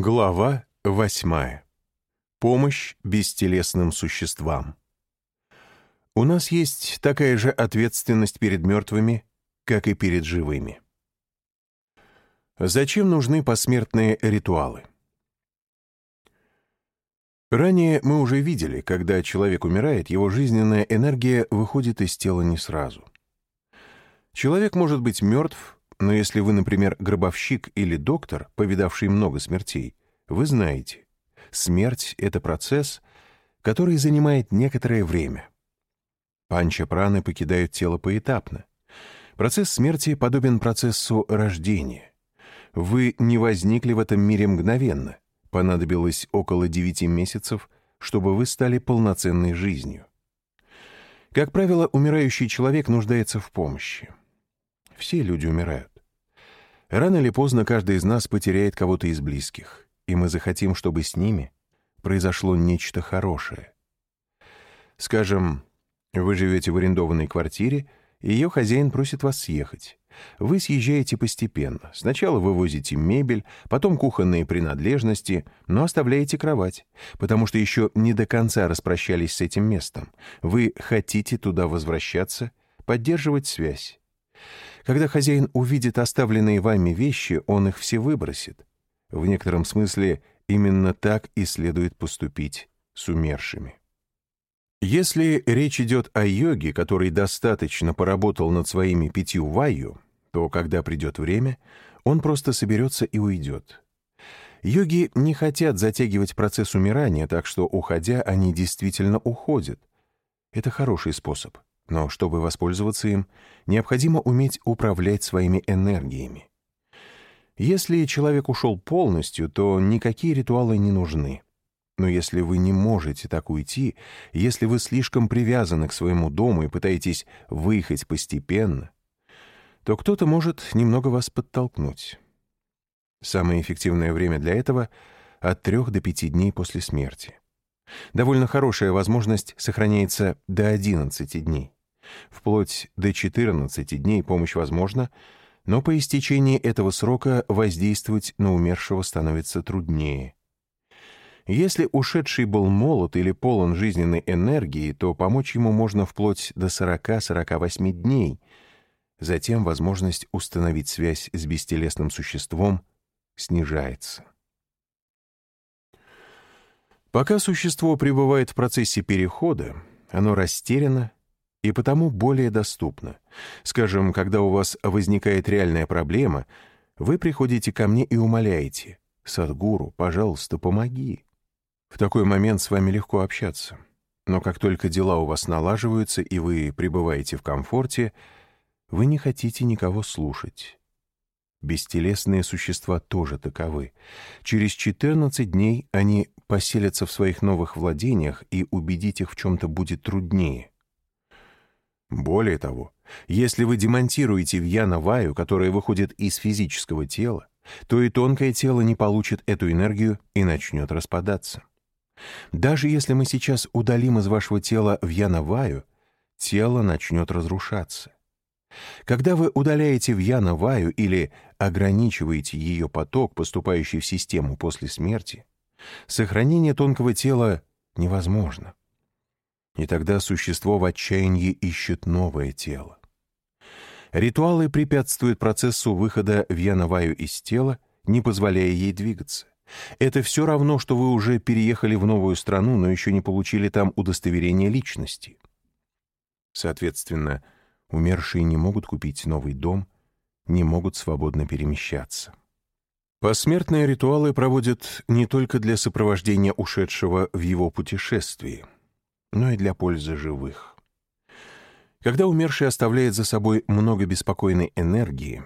Глава восьмая. Помощь бестелесным существам. У нас есть такая же ответственность перед мертвыми, как и перед живыми. Зачем нужны посмертные ритуалы? Ранее мы уже видели, когда человек умирает, его жизненная энергия выходит из тела не сразу. Человек может быть мертв, но если вы, например, гробовщик или доктор, повидавший много смертей, вы знаете, смерть — это процесс, который занимает некоторое время. Панча-праны покидают тело поэтапно. Процесс смерти подобен процессу рождения. Вы не возникли в этом мире мгновенно. Понадобилось около 9 месяцев, чтобы вы стали полноценной жизнью. Как правило, умирающий человек нуждается в помощи. Все люди умирают. Рано или поздно каждый из нас потеряет кого-то из близких, и мы захотим, чтобы с ними произошло нечто хорошее. Скажем, вы живете в арендованной квартире, и ее хозяин просит вас съехать. Вы съезжаете постепенно. Сначала вывозите мебель, потом кухонные принадлежности, но оставляете кровать, потому что еще не до конца распрощались с этим местом. Вы хотите туда возвращаться, поддерживать связь. Когда хозяин увидит оставленные вами вещи, он их все выбросит. В некотором смысле именно так и следует поступить с умершими. Если речь идет о йоге, который достаточно поработал над своими пятью вайю, то когда придет время, он просто соберется и уйдет. Йоги не хотят затягивать процесс умирания, так что, уходя, они действительно уходят. Это хороший способ. Но чтобы воспользоваться им, необходимо уметь управлять своими энергиями. Если человек ушел полностью, то никакие ритуалы не нужны. Но если вы не можете так уйти, если вы слишком привязаны к своему дому и пытаетесь выехать постепенно, то кто-то может немного вас подтолкнуть. Самое эффективное время для этого — от трех до пяти дней после смерти. Довольно хорошая возможность сохраняется до 11 дней. Вплоть до 14 дней помощь возможна, но по истечении этого срока воздействовать на умершего становится труднее. Если ушедший был молод или полон жизненной энергии, то помочь ему можно вплоть до 40-48 дней. Затем возможность установить связь с бестелесным существом снижается. Пока существо пребывает в процессе перехода, оно растеряно и потому более доступно. Скажем, когда у вас возникает реальная проблема, вы приходите ко мне и умоляете, «Садгуру, пожалуйста, помоги». В такой момент с вами легко общаться. Но как только дела у вас налаживаются и вы пребываете в комфорте, вы не хотите никого слушать. Бестелесные существа тоже таковы. Через 14 дней они поселятся в своих новых владениях, и убедить их в чем-то будет труднее. Более того, если вы демонтируете вьяна-ваю, которая выходит из физического тела, то и тонкое тело не получит эту энергию и начнет распадаться. Даже если мы сейчас удалим из вашего тела вьяна-ваю, тело начнет разрушаться. Когда вы удаляете вьяна-ваю или ограничиваете ее поток, поступающий в систему после смерти, сохранение тонкого тела невозможно. И тогда существо в отчаянии ищет новое тело. Ритуалы препятствуют процессу выхода Вьянаваю из тела, не позволяя ей двигаться. Это все равно, что вы уже переехали в новую страну, но еще не получили там удостоверение личности. Соответственно, умершие не могут купить новый дом, не могут свободно перемещаться. Посмертные ритуалы проводят не только для сопровождения ушедшего в его путешествии — но и для пользы живых. Когда умерший оставляет за собой много беспокойной энергии,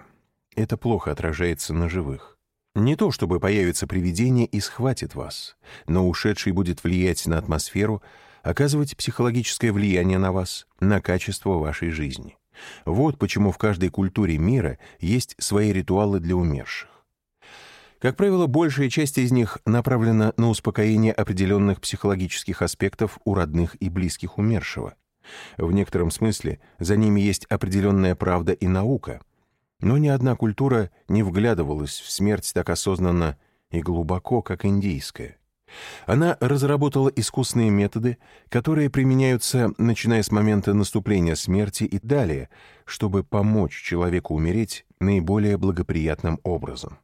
это плохо отражается на живых. Не то чтобы появится привидение и схватит вас, но ушедший будет влиять на атмосферу, оказывать психологическое влияние на вас, на качество вашей жизни. Вот почему в каждой культуре мира есть свои ритуалы для умерших. Как правило, большая часть из них направлена на успокоение определенных психологических аспектов у родных и близких умершего. В некотором смысле за ними есть определенная правда и наука, но ни одна культура не вглядывалась в смерть так осознанно и глубоко, как индийская. Она разработала искусные методы, которые применяются, начиная с момента наступления смерти и далее, чтобы помочь человеку умереть наиболее благоприятным образом.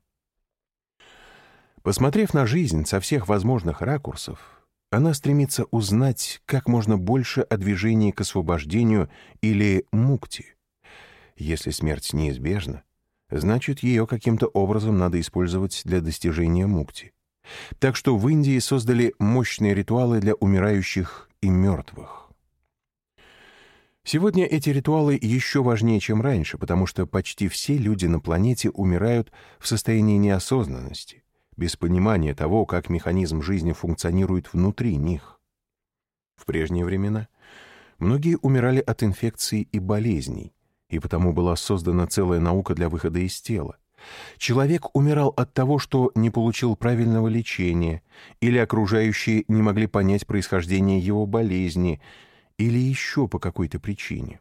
Посмотрев на жизнь со всех возможных ракурсов, она стремится узнать как можно больше о движении к освобождению или мукти. Если смерть неизбежна, значит, ее каким-то образом надо использовать для достижения мукти. Так что в Индии создали мощные ритуалы для умирающих и мертвых. Сегодня эти ритуалы еще важнее, чем раньше, потому что почти все люди на планете умирают в состоянии неосознанности, без понимания того, как механизм жизни функционирует внутри них. В прежние времена многие умирали от инфекций и болезней, и потому была создана целая наука для выхода из тела. Человек умирал от того, что не получил правильного лечения, или окружающие не могли понять происхождение его болезни, или еще по какой-то причине.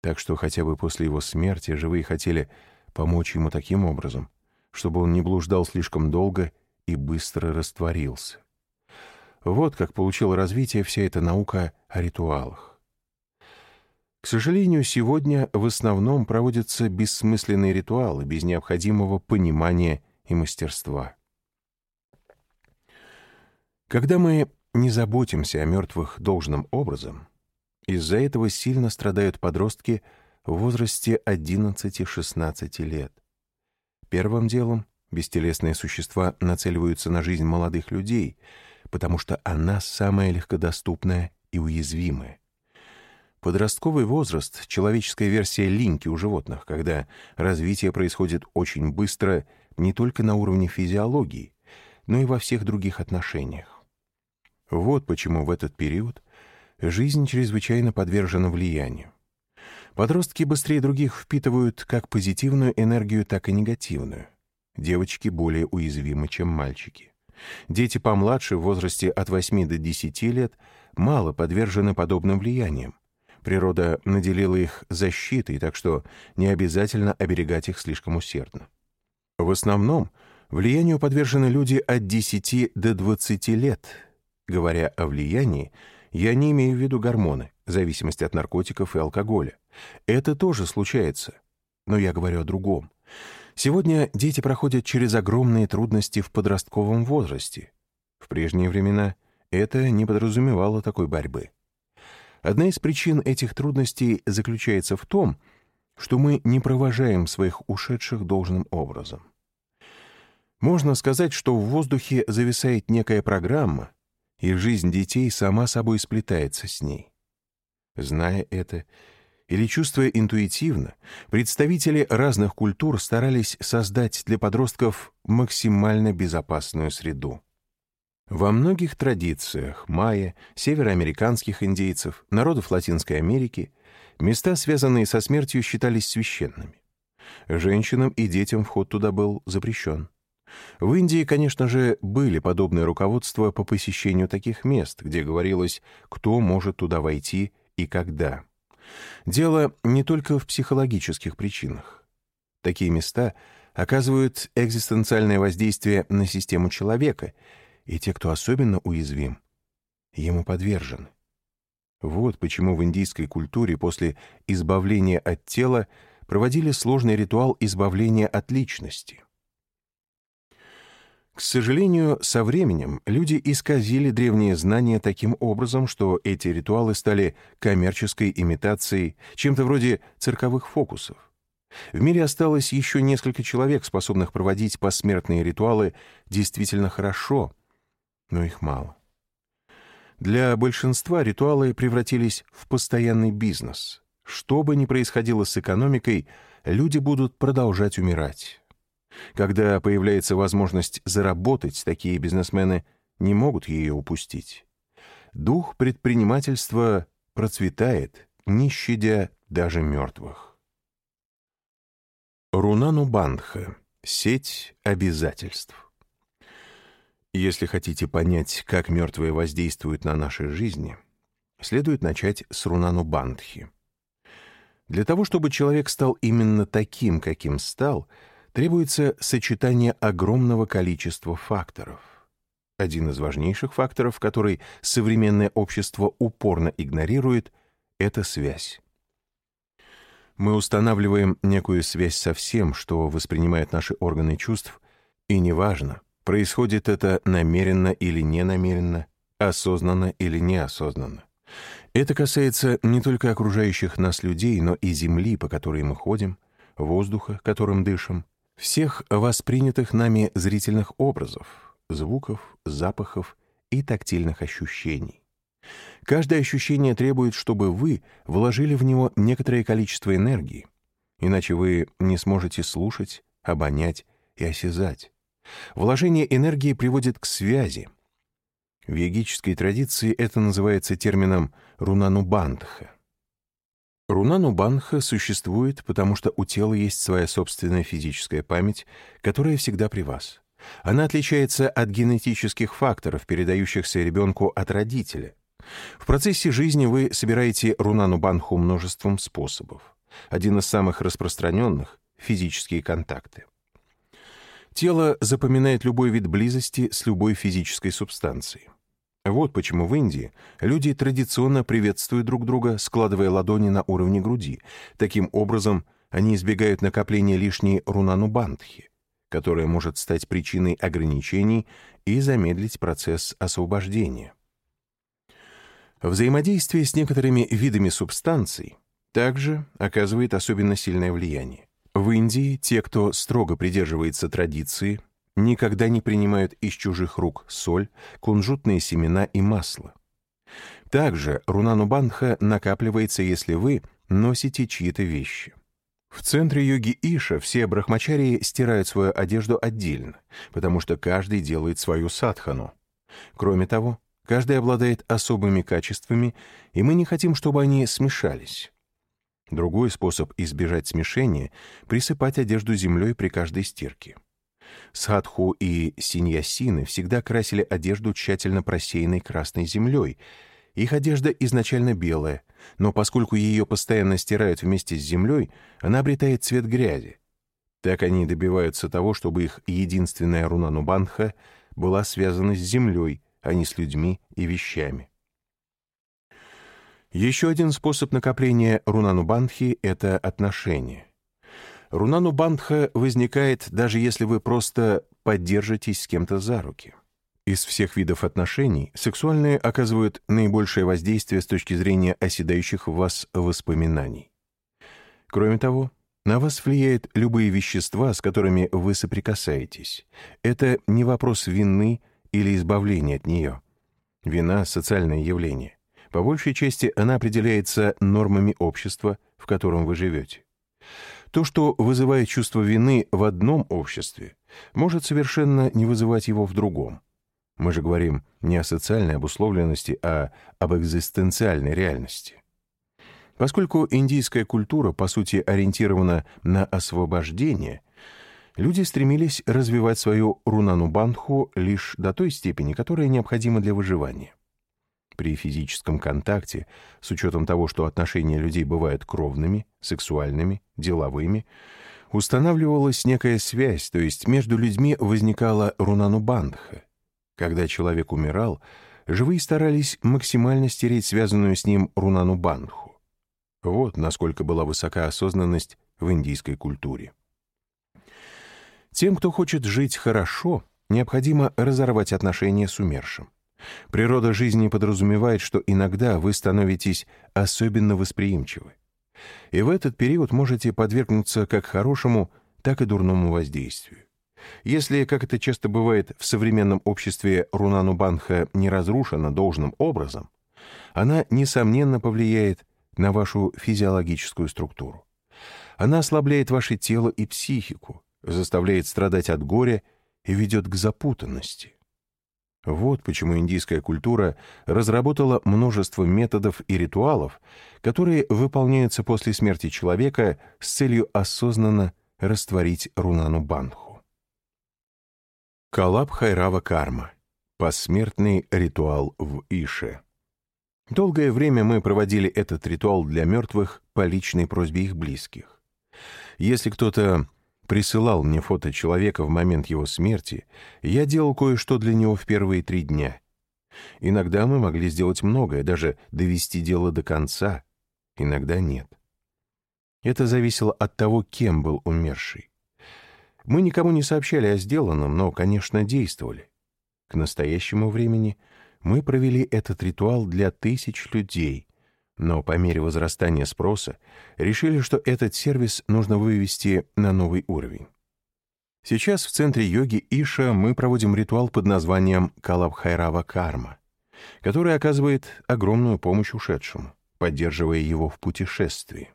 Так что хотя бы после его смерти живые хотели помочь ему таким образом, чтобы он не блуждал слишком долго и быстро растворился. Вот как получила развитие вся эта наука о ритуалах. К сожалению, сегодня в основном проводятся бессмысленные ритуалы без необходимого понимания и мастерства. Когда мы не заботимся о мертвых должным образом, из-за этого сильно страдают подростки в возрасте 11-16 лет. Первым делом бестелесные существа нацеливаются на жизнь молодых людей, потому что она самая легкодоступная и уязвимая. Подростковый возраст — человеческая версия линьки у животных, когда развитие происходит очень быстро не только на уровне физиологии, но и во всех других отношениях. Вот почему в этот период жизнь чрезвычайно подвержена влиянию. Подростки быстрее других впитывают как позитивную энергию, так и негативную. Девочки более уязвимы, чем мальчики. Дети помладше в возрасте от 8 до 10 лет мало подвержены подобным влияниям, Природа наделила их защитой, так что не обязательно оберегать их слишком усердно. В основном влиянию подвержены люди от 10 до 20 лет. Говоря о влиянии, я не имею в виду гормоны, зависимость от наркотиков и алкоголя. Это тоже случается. Но я говорю о другом. Сегодня дети проходят через огромные трудности в подростковом возрасте. В прежние времена это не подразумевало такой борьбы. Одна из причин этих трудностей заключается в том, что мы не провожаем своих ушедших должным образом. Можно сказать, что в воздухе зависает некая программа, и жизнь детей сама собой сплетается с ней. Зная это или чувствуя интуитивно, представители разных культур старались создать для подростков максимально безопасную среду. Во многих традициях майя, североамериканских индейцев, народов Латинской Америки места, связанные со смертью, считались священными. Женщинам и детям вход туда был запрещен. В Индии, конечно же, были подобные руководства по посещению таких мест, где говорилось, кто может туда войти и когда. Дело не только в психологических причинах. Такие места оказывают экзистенциальное воздействие на систему человека — и те, кто особенно уязвим, ему подвержены. Вот почему в индийской культуре после избавления от тела проводили сложный ритуал избавления от личности. К сожалению, со временем люди исказили древние знания таким образом, что эти ритуалы стали коммерческой имитацией, чем-то вроде цирковых фокусов. В мире осталось еще несколько человек, способных проводить посмертные ритуалы действительно хорошо — но их мало. Для большинства ритуалы превратились в постоянный бизнес. Что бы ни происходило с экономикой, люди будут продолжать умирать. Когда появляется возможность заработать, такие бизнесмены не могут ее упустить. Дух предпринимательства процветает, не щадя даже мертвых. Рунану Бандха. Сеть обязательств. Если хотите понять, как мертвые воздействуют на наши жизни, следует начать с Рунану Бандхи. Для того, чтобы человек стал именно таким, каким стал, требуется сочетание огромного количества факторов. Один из важнейших факторов, который современное общество упорно игнорирует, это связь. Мы устанавливаем некую связь со всем, что воспринимают наши органы чувств, и неважно, происходит это намеренно или ненамеренно, осознанно или неосознанно. Это касается не только окружающих нас людей, но и земли, по которой мы ходим, воздуха, которым дышим, всех воспринятых нами зрительных образов, звуков, запахов и тактильных ощущений. Каждое ощущение требует, чтобы вы вложили в него некоторое количество энергии, иначе вы не сможете слушать, обонять и осязать. Вложение энергии приводит к связи, в йогической традиции это называется термином рунанубандха. Рунанубандха существует, потому что у тела есть своя собственная физическая память, которая всегда при вас. Она отличается от генетических факторов, передающихся ребенку от родителя. В процессе жизни вы собираете рунанубандху множеством способов. Один из самых распространенных — физические контакты. Тело запоминает любой вид близости с любой физической субстанцией. Вот почему в Индии люди традиционно приветствуют друг друга, складывая ладони на уровне груди. Таким образом, они избегают накопления лишней рунанубандхи, которая может стать причиной ограничений и замедлить процесс освобождения. Взаимодействие с некоторыми видами субстанций также оказывает особенно сильное влияние. В Индии те, кто строго придерживается традиции, никогда не принимают из чужих рук соль, кунжутные семена и масло. Также рунанубандха накапливается, если вы носите чьи-то вещи. В центре йоги Иша все брахмачарии стирают свою одежду отдельно, потому что каждый делает свою садхану. Кроме того, каждый обладает особыми качествами, и мы не хотим, чтобы они смешались. Другой способ избежать смешения — присыпать одежду землей при каждой стирке. Садху и синьясины всегда красили одежду тщательно просеянной красной землей. Их одежда изначально белая, но поскольку ее постоянно стирают вместе с землей, она обретает цвет грязи. Так они добиваются того, чтобы их единственная руна Нубанха была связана с землей, а не с людьми и вещами. Еще один способ накопления рунанубандхи — это отношения. Рунану Бандха возникает, даже если вы просто поддержитесь с кем-то за руки. Из всех видов отношений сексуальные оказывают наибольшее воздействие с точки зрения оседающих в вас воспоминаний. Кроме того, на вас влияют любые вещества, с которыми вы соприкасаетесь. Это не вопрос вины или избавления от нее. Вина — социальное явление. По большей части она определяется нормами общества, в котором вы живете. То, что вызывает чувство вины в одном обществе, может совершенно не вызывать его в другом. Мы же говорим не о социальной обусловленности, а об экзистенциальной реальности. Поскольку индийская культура, по сути, ориентирована на освобождение, люди стремились развивать свою рунанубандху лишь до той степени, которая необходима для выживания. При физическом контакте, с учетом того, что отношения людей бывают кровными, сексуальными, деловыми, устанавливалась некая связь, то есть между людьми возникала рунанубандха. Когда человек умирал, живые старались максимально стереть связанную с ним рунанубандху. Вот насколько была высока осознанность в индийской культуре. Тем, кто хочет жить хорошо, необходимо разорвать отношения с умершим. Природа жизни подразумевает, что иногда вы становитесь особенно восприимчивы. И в этот период можете подвергнуться как хорошему, так и дурному воздействию. Если, как это часто бывает в современном обществе, Рунану Банха не разрушена должным образом, она, несомненно, повлияет на вашу физиологическую структуру. Она ослабляет ваше тело и психику, заставляет страдать от горя и ведет к запутанности. Вот почему индийская культура разработала множество методов и ритуалов, которые выполняются после смерти человека с целью осознанно растворить рунану бандху. Калаб Хайрава Карма. Посмертный ритуал в Ише. Долгое время мы проводили этот ритуал для мертвых по личной просьбе их близких. Если кто-то присылал мне фото человека в момент его смерти, я делал кое-что для него в первые три дня. Иногда мы могли сделать многое, даже довести дело до конца, иногда нет. Это зависело от того, кем был умерший. Мы никому не сообщали о сделанном, но, конечно, действовали. К настоящему времени мы провели этот ритуал для тысяч людей, но по мере возрастания спроса решили, что этот сервис нужно вывести на новый уровень. Сейчас в центре йоги Иша мы проводим ритуал под названием Калабхайрава Карма, который оказывает огромную помощь ушедшему, поддерживая его в путешествии.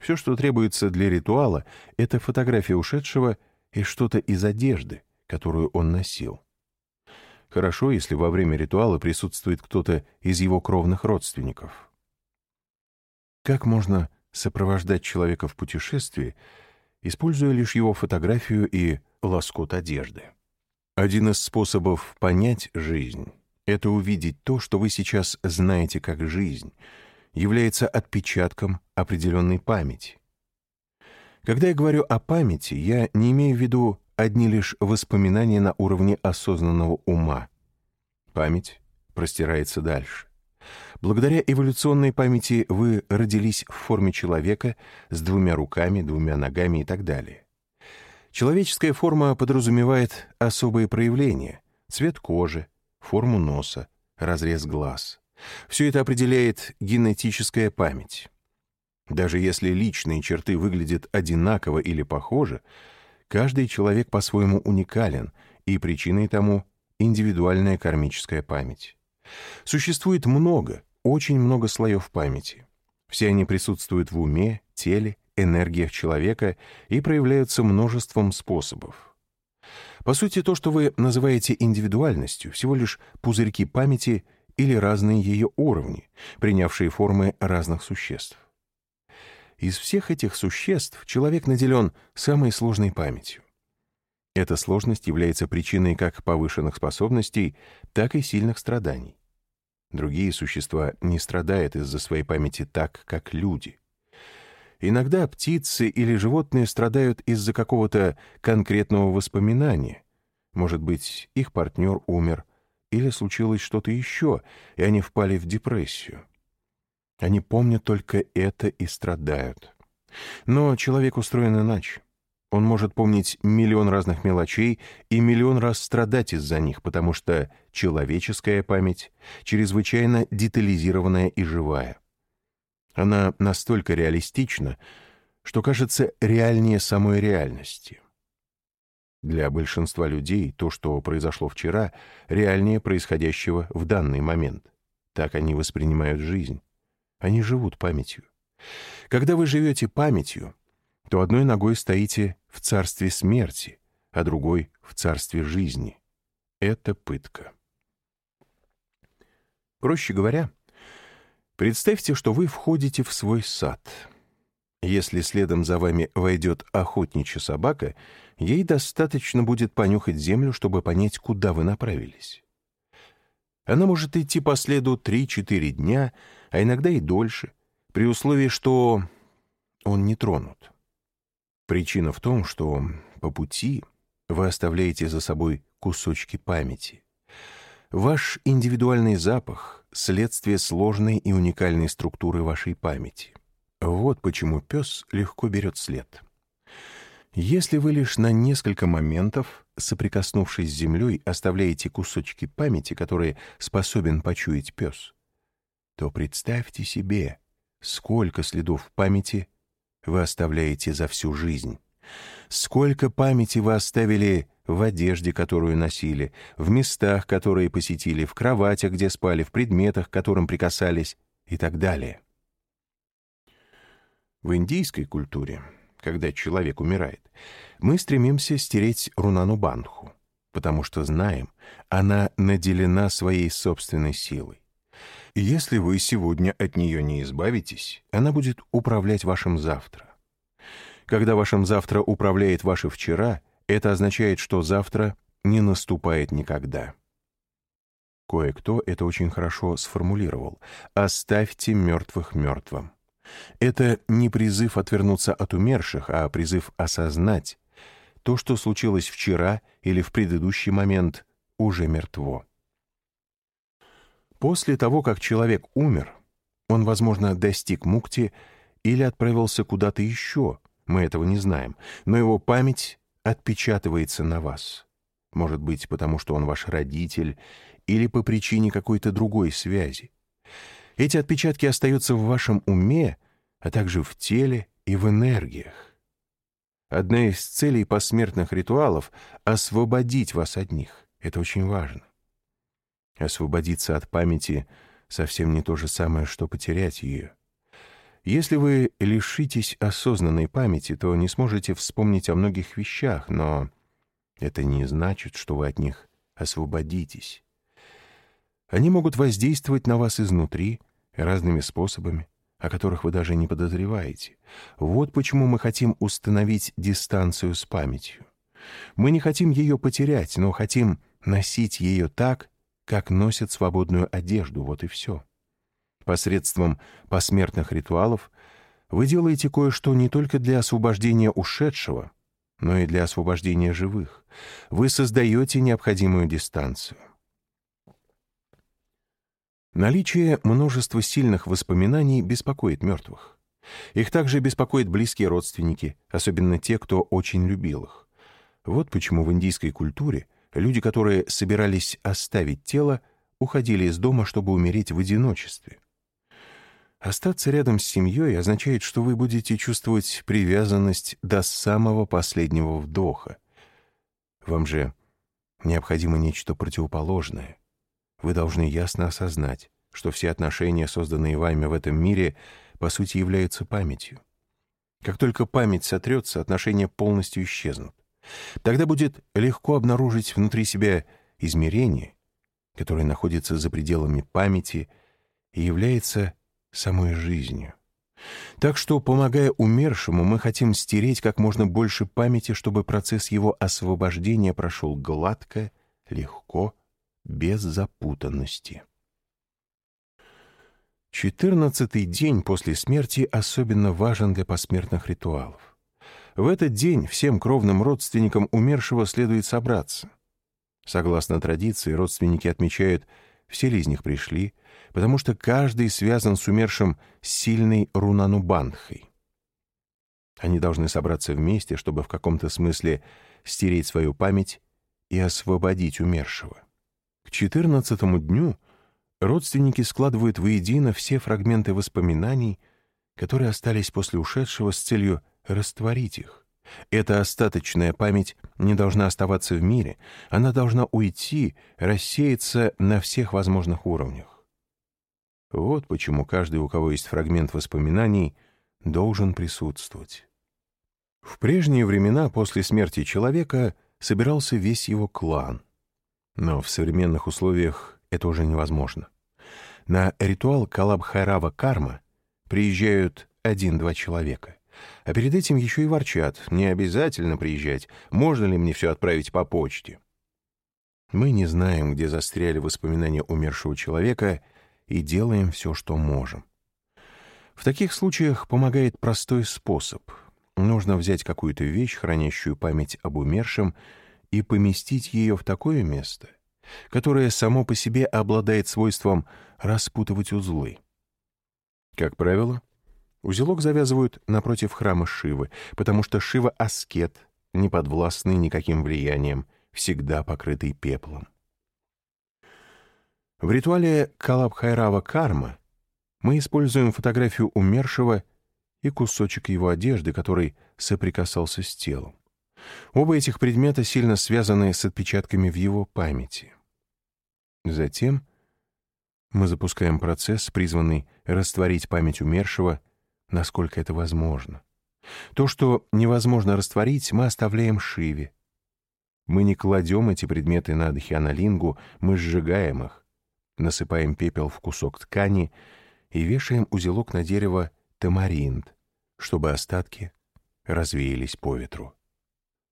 Все, что требуется для ритуала, это фотография ушедшего и что-то из одежды, которую он носил. Хорошо, если во время ритуала присутствует кто-то из его кровных родственников. Как можно сопровождать человека в путешествии, используя лишь его фотографию и лоскут одежды? Один из способов понять жизнь — это увидеть то, что вы сейчас знаете как жизнь — является отпечатком определенной памяти. Когда я говорю о памяти, я не имею в виду одни лишь воспоминания на уровне осознанного ума. Память простирается дальше. Благодаря эволюционной памяти вы родились в форме человека с двумя руками, двумя ногами и так далее. Человеческая форма подразумевает особые проявления — цвет кожи, форму носа, разрез глаз. Все это определяет генетическая память. Даже если личные черты выглядят одинаково или похоже, каждый человек по-своему уникален, и причиной тому индивидуальная кармическая память. Существует много, очень много слоев памяти. Все они присутствуют в уме, теле, энергиях человека и проявляются множеством способов. По сути, то, что вы называете индивидуальностью, всего лишь пузырьки памяти — или разные ее уровни, принявшие формы разных существ. Из всех этих существ человек наделен самой сложной памятью. Эта сложность является причиной как повышенных способностей, так и сильных страданий. Другие существа не страдают из-за своей памяти так, как люди. Иногда птицы или животные страдают из-за какого-то конкретного воспоминания. Может быть, их партнер умер, или случилось что-то еще, и они впали в депрессию. Они помнят только это и страдают. Но человек устроен иначе. Он может помнить миллион разных мелочей и миллион раз страдать из-за них, потому что человеческая память чрезвычайно детализированная и живая. Она настолько реалистична, что кажется реальнее самой реальности. Для большинства людей то, что произошло вчера, реальнее происходящего в данный момент. Так они воспринимают жизнь. Они живут памятью. Когда вы живете памятью, то одной ногой стоите в царстве смерти, а другой — в царстве жизни. Это пытка. Проще говоря, представьте, что вы входите в свой сад. Если следом за вами войдет охотничья собака — Ей достаточно будет понюхать землю, чтобы понять, куда вы направились. Она может идти по следу 3-4 дня, а иногда и дольше, при условии, что он не тронут. Причина в том, что по пути вы оставляете за собой кусочки памяти. Ваш индивидуальный запах — следствие сложной и уникальной структуры вашей памяти. Вот почему пес легко берет след. Если вы лишь на несколько моментов, соприкоснувшись с землей, оставляете кусочки памяти, которые способен почуять пес, то представьте себе, сколько следов памяти вы оставляете за всю жизнь. Сколько памяти вы оставили в одежде, которую носили, в местах, которые посетили, в кроватях, где спали, в предметах, к которым прикасались и так далее. В индийской культуре когда человек умирает, мы стремимся стереть Рунану Бандху, потому что знаем, она наделена своей собственной силой. Если вы сегодня от нее не избавитесь, она будет управлять вашим завтра. Когда вашим завтра управляет ваше вчера, это означает, что завтра не наступает никогда. Кое-кто это очень хорошо сформулировал. «Оставьте мертвых мертвым». Это не призыв отвернуться от умерших, а призыв осознать, то, что случилось вчера или в предыдущий момент, уже мертво. После того, как человек умер, он, возможно, достиг мукти или отправился куда-то еще, мы этого не знаем, но его память отпечатывается на вас. Может быть, потому что он ваш родитель или по причине какой-то другой связи. Эти отпечатки остаются в вашем уме, а также в теле и в энергиях. Одна из целей посмертных ритуалов — освободить вас от них. Это очень важно. Освободиться от памяти совсем не то же самое, что потерять ее. Если вы лишитесь осознанной памяти, то не сможете вспомнить о многих вещах, но это не значит, что вы от них освободитесь. Они могут воздействовать на вас изнутри разными способами, о которых вы даже не подозреваете. Вот почему мы хотим установить дистанцию с памятью. Мы не хотим ее потерять, но хотим носить ее так, как носят свободную одежду, вот и все. Посредством посмертных ритуалов вы делаете кое-что не только для освобождения ушедшего, но и для освобождения живых. Вы создаете необходимую дистанцию. Наличие множества сильных воспоминаний беспокоит мертвых. Их также беспокоят близкие родственники, особенно те, кто очень любил их. Вот почему в индийской культуре люди, которые собирались оставить тело, уходили из дома, чтобы умереть в одиночестве. Остаться рядом с семьей означает, что вы будете чувствовать привязанность до самого последнего вдоха. Вам же необходимо нечто противоположное. Вы должны ясно осознать, что все отношения, созданные вами в этом мире, по сути являются памятью. Как только память сотрется, отношения полностью исчезнут. Тогда будет легко обнаружить внутри себя измерение, которое находится за пределами памяти и является самой жизнью. Так что, помогая умершему, мы хотим стереть как можно больше памяти, чтобы процесс его освобождения прошел гладко, легко без запутанности. Четырнадцатый день после смерти особенно важен для посмертных ритуалов. В этот день всем кровным родственникам умершего следует собраться. Согласно традиции, родственники отмечают, все ли из них пришли, потому что каждый связан с умершим сильной рунанубандхой. Они должны собраться вместе, чтобы в каком-то смысле стереть свою память и освободить умершего. К четырнадцатому дню родственники складывают воедино все фрагменты воспоминаний, которые остались после ушедшего с целью растворить их. Эта остаточная память не должна оставаться в мире, она должна уйти, рассеяться на всех возможных уровнях. Вот почему каждый, у кого есть фрагмент воспоминаний, должен присутствовать. В прежние времена после смерти человека собирался весь его клан — но в современных условиях это уже невозможно. На ритуал Калабхайрава Карма приезжают один-два человека. А перед этим еще и ворчат. Не обязательно приезжать. Можно ли мне все отправить по почте? Мы не знаем, где застряли воспоминания умершего человека, и делаем все, что можем. В таких случаях помогает простой способ. Нужно взять какую-то вещь, хранящую память об умершем, и поместить ее в такое место, которое само по себе обладает свойством распутывать узлы. Как правило, узелок завязывают напротив храма Шивы, потому что Шива — аскет, не подвластный никаким влиянием, всегда покрытый пеплом. В ритуале Калабхайрава Карма мы используем фотографию умершего и кусочек его одежды, который соприкасался с телом. Оба этих предмета сильно связаны с отпечатками в его памяти. Затем мы запускаем процесс, призванный растворить память умершего, насколько это возможно. То, что невозможно растворить, мы оставляем Шиве. Мы не кладем эти предметы на дхьянолингу, мы сжигаем их, насыпаем пепел в кусок ткани и вешаем узелок на дерево тамаринт, чтобы остатки развеялись по ветру.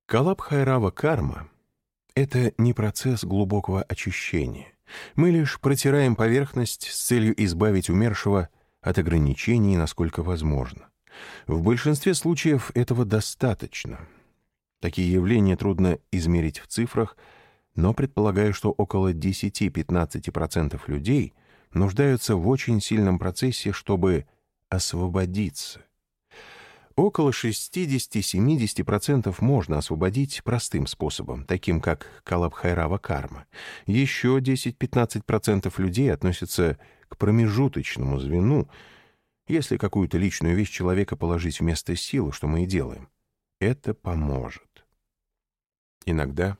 Калабхайрава карма — это не процесс глубокого очищения. Мы лишь протираем поверхность с целью избавить умершего от ограничений, насколько возможно. В большинстве случаев этого достаточно. Такие явления трудно измерить в цифрах, но предполагаю, что около 10-15% людей нуждаются в очень сильном процессе, чтобы освободиться. Около 60-70% можно освободить простым способом, таким как Калабхайрава карма. Еще 10-15% людей относятся к промежуточному звену, если какую-то личную вещь человека положить вместо силы, что мы и делаем. Это поможет. Иногда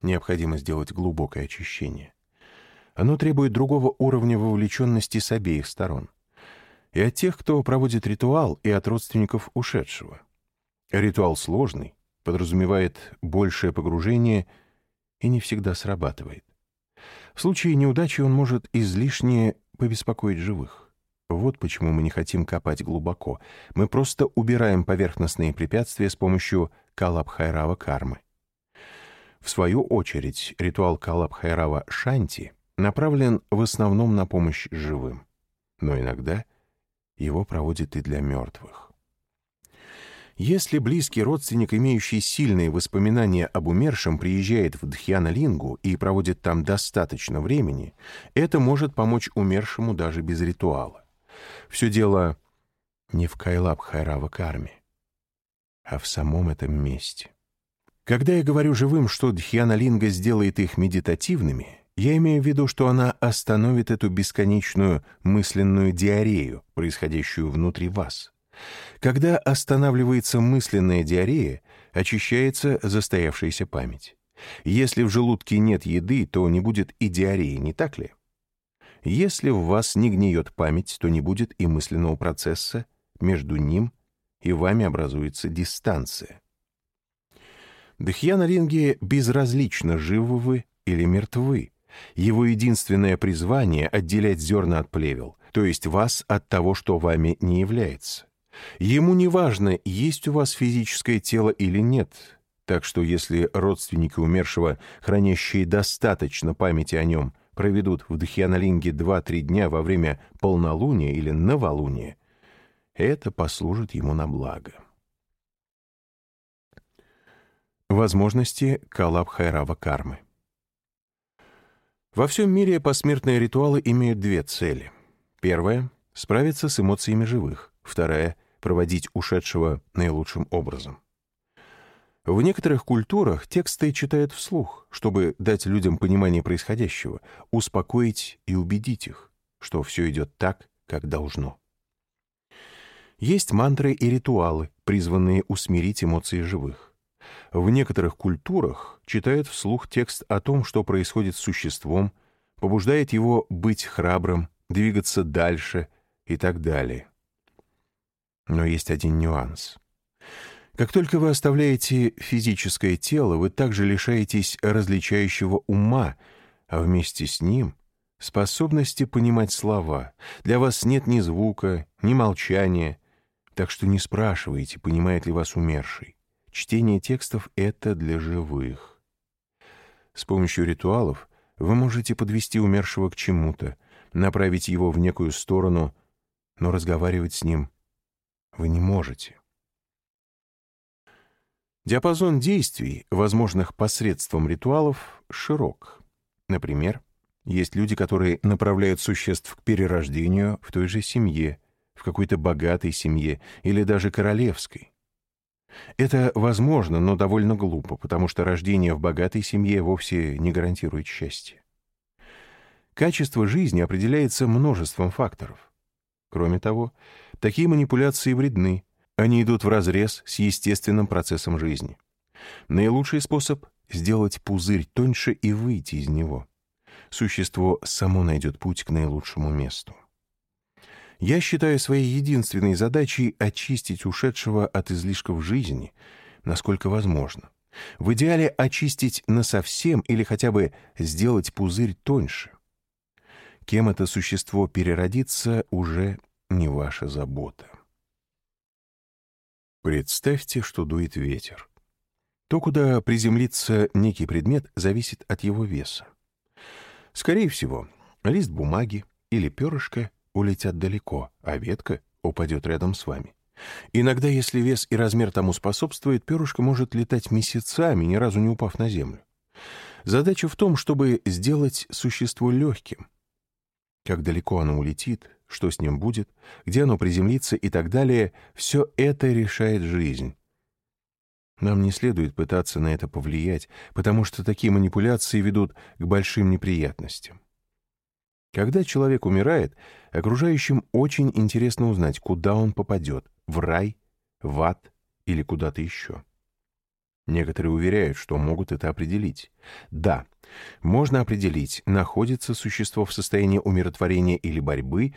необходимо сделать глубокое очищение. Оно требует другого уровня вовлеченности с обеих сторон — и от тех, кто проводит ритуал, и от родственников ушедшего. Ритуал сложный, подразумевает большее погружение и не всегда срабатывает. В случае неудачи он может излишне побеспокоить живых. Вот почему мы не хотим копать глубоко. Мы просто убираем поверхностные препятствия с помощью Калабхайрава кармы. В свою очередь, ритуал Калабхайрава Шанти направлен в основном на помощь живым. Но иногда его проводят и для мертвых. Если близкий родственник, имеющий сильные воспоминания об умершем, приезжает в Дхьяна-Лингу и проводит там достаточно времени, это может помочь умершему даже без ритуала. Все дело не в Кайлаб Хайрава Карме, а в самом этом месте. Когда я говорю живым, что Дхьяна-Линга сделает их медитативными, я имею в виду, что она остановит эту бесконечную мысленную диарею, происходящую внутри вас. Когда останавливается мысленная диарея, очищается застоявшаяся память. Если в желудке нет еды, то не будет и диареи, не так ли? Если в вас не гниет память, то не будет и мысленного процесса, между ним и вами образуется дистанция. Дхьяна Ринге безразлично, живы вы или мертвы, его единственное призвание — отделять зерна от плевел, то есть вас от того, что вами не является. Ему не важно, есть у вас физическое тело или нет, так что если родственники умершего, хранящие достаточно памяти о нем, проведут в Дхьяналинге 2-3 дня во время полнолуния или новолуния, это послужит ему на благо. Возможности Калабхайрава кармы во всем мире посмертные ритуалы имеют две цели. Первая — справиться с эмоциями живых. Вторая — проводить ушедшего наилучшим образом. В некоторых культурах тексты читают вслух, чтобы дать людям понимание происходящего, успокоить и убедить их, что все идет так, как должно. Есть мантры и ритуалы, призванные усмирить эмоции живых. В некоторых культурах читают вслух текст о том, что происходит с существом, побуждает его быть храбрым, двигаться дальше и так далее. Но есть один нюанс. Как только вы оставляете физическое тело, вы также лишаетесь различающего ума, а вместе с ним — способности понимать слова. Для вас нет ни звука, ни молчания, так что не спрашивайте, понимает ли вас умерший. Чтение текстов — это для живых. С помощью ритуалов вы можете подвести умершего к чему-то, направить его в некую сторону, но разговаривать с ним вы не можете. Диапазон действий, возможных посредством ритуалов, широк. Например, есть люди, которые направляют существ к перерождению в той же семье, в какой-то богатой семье или даже королевской. Это возможно, но довольно глупо, потому что рождение в богатой семье вовсе не гарантирует счастье. Качество жизни определяется множеством факторов. Кроме того, такие манипуляции вредны, они идут вразрез с естественным процессом жизни. Наилучший способ — сделать пузырь тоньше и выйти из него. Существо само найдет путь к наилучшему месту. Я считаю своей единственной задачей очистить ушедшего от излишков жизни, насколько возможно. В идеале очистить насовсем или хотя бы сделать пузырь тоньше. Кем это существо переродится, уже не ваша забота. Представьте, что дует ветер. То, куда приземлится некий предмет, зависит от его веса. Скорее всего, лист бумаги или перышко улетят далеко, а ветка упадет рядом с вами. Иногда, если вес и размер тому способствует, перышко может летать месяцами, ни разу не упав на землю. Задача в том, чтобы сделать существо легким. Как далеко оно улетит, что с ним будет, где оно приземлится и так далее, все это решает жизнь. Нам не следует пытаться на это повлиять, потому что такие манипуляции ведут к большим неприятностям. Когда человек умирает, окружающим очень интересно узнать, куда он попадет — в рай, в ад или куда-то еще. Некоторые уверяют, что могут это определить. Да, можно определить, находится существо в состоянии умиротворения или борьбы,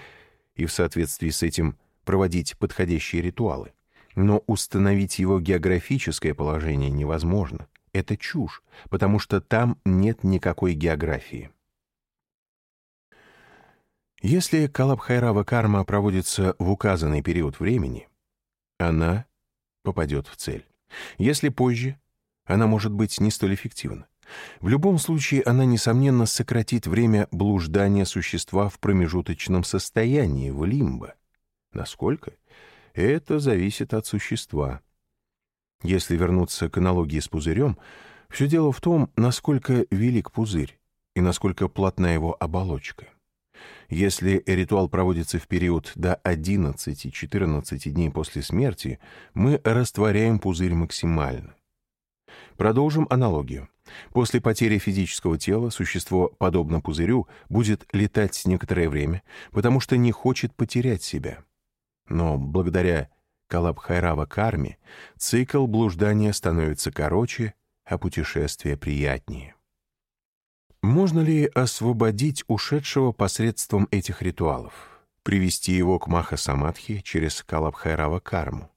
и в соответствии с этим проводить подходящие ритуалы. Но установить его географическое положение невозможно. Это чушь, потому что там нет никакой географии. Если Калабхайрава карма проводится в указанный период времени, она попадет в цель. Если позже, она может быть не столь эффективна. В любом случае, она, несомненно, сократит время блуждания существа в промежуточном состоянии, в лимбо. Насколько? Это зависит от существа. Если вернуться к аналогии с пузырем, все дело в том, насколько велик пузырь и насколько плотна его оболочка. Если ритуал проводится в период до 11-14 дней после смерти, мы растворяем пузырь максимально. Продолжим аналогию. После потери физического тела существо, подобно пузырю, будет летать некоторое время, потому что не хочет потерять себя. Но благодаря Калабхайрава карме цикл блуждания становится короче, а путешествие приятнее. Можно ли освободить ушедшего посредством этих ритуалов? Привести его к Маха-самадхи через Калабхайрава карму?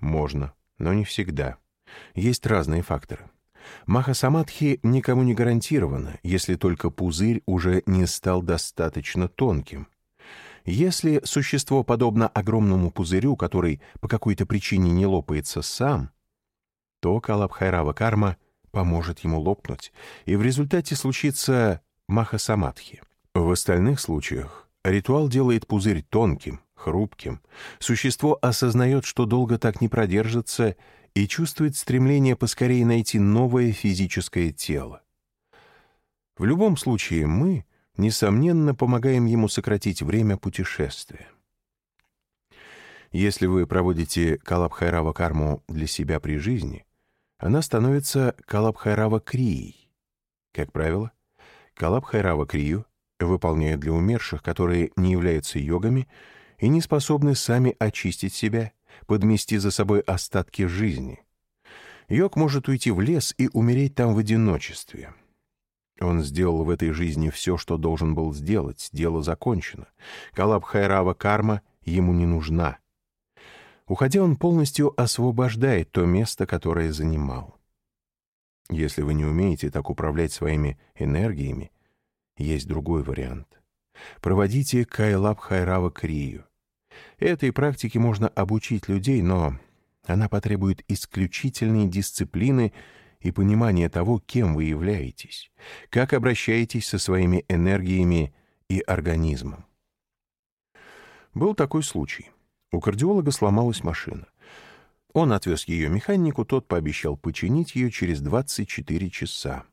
Можно, но не всегда. Есть разные факторы. Маха-самадхи никому не гарантировано, если только пузырь уже не стал достаточно тонким. Если существо подобно огромному пузырю, который по какой-то причине не лопается сам, то Калабхайрава карма — поможет ему лопнуть, и в результате случится махасамадхи. В остальных случаях ритуал делает пузырь тонким, хрупким. Существо осознает, что долго так не продержится, и чувствует стремление поскорее найти новое физическое тело. В любом случае мы, несомненно, помогаем ему сократить время путешествия. Если вы проводите Калабхайрава карму для себя при жизни, она становится Калабхайрава Крией. Как правило, Калабхайрава Крию выполняют для умерших, которые не являются йогами и не способны сами очистить себя, подмести за собой остатки жизни. Йог может уйти в лес и умереть там в одиночестве. Он сделал в этой жизни все, что должен был сделать, дело закончено. Калабхайрава карма ему не нужна. Уходя, он полностью освобождает то место, которое занимал. Если вы не умеете так управлять своими энергиями, есть другой вариант. Проводите Кайлаб Хайрава Крию. Этой практике можно обучить людей, но она потребует исключительной дисциплины и понимания того, кем вы являетесь, как обращаетесь со своими энергиями и организмом. Был такой случай. У кардиолога сломалась машина. Он отвез ее механику, тот пообещал починить ее через 24 часа.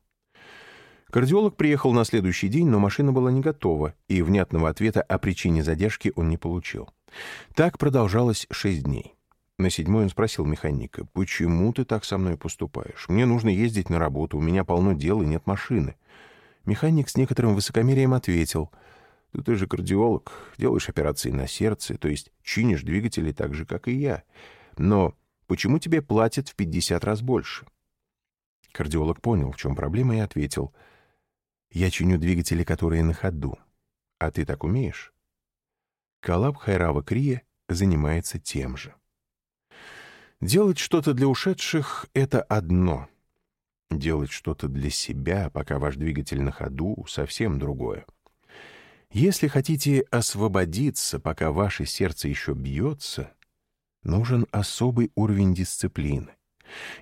Кардиолог приехал на следующий день, но машина была не готова, и внятного ответа о причине задержки он не получил. Так продолжалось шесть дней. На седьмой он спросил механика, «Почему ты так со мной поступаешь? Мне нужно ездить на работу, у меня полно дел и нет машины». Механик с некоторым высокомерием ответил — ну, ты же кардиолог, делаешь операции на сердце, то есть чинишь двигатели так же, как и я. Но почему тебе платят в 50 раз больше? Кардиолог понял, в чем проблема, и ответил. Я чиню двигатели, которые на ходу. А ты так умеешь? Калаб Хайрава Крия занимается тем же. Делать что-то для ушедших — это одно. Делать что-то для себя, пока ваш двигатель на ходу, — совсем другое. Если хотите освободиться, пока ваше сердце еще бьется, нужен особый уровень дисциплины.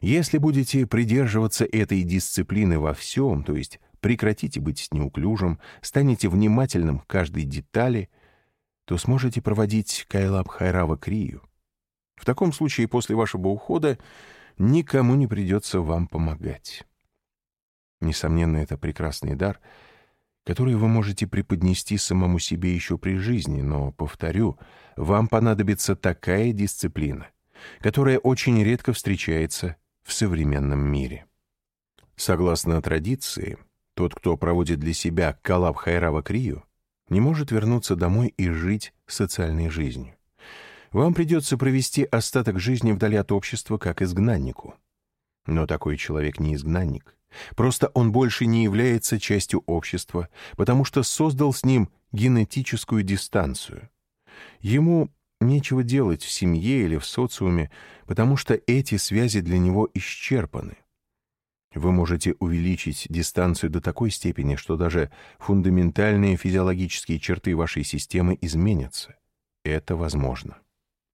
Если будете придерживаться этой дисциплины во всем, то есть прекратите быть неуклюжим, станете внимательным к каждой детали, то сможете проводить Кайлаб Хайрава Крию. В таком случае после вашего ухода никому не придется вам помогать. Несомненно, это прекрасный дар, который вы можете преподнести самому себе еще при жизни, но, повторю, вам понадобится такая дисциплина, которая очень редко встречается в современном мире. Согласно традиции, тот, кто проводит для себя Калаб Хайрава Крию, не может вернуться домой и жить социальной жизнью. Вам придется провести остаток жизни вдали от общества, как изгнаннику. Но такой человек не изгнанник. Просто он больше не является частью общества, потому что создал с ним генетическую дистанцию. Ему нечего делать в семье или в социуме, потому что эти связи для него исчерпаны. Вы можете увеличить дистанцию до такой степени, что даже фундаментальные физиологические черты вашей системы изменятся. Это возможно.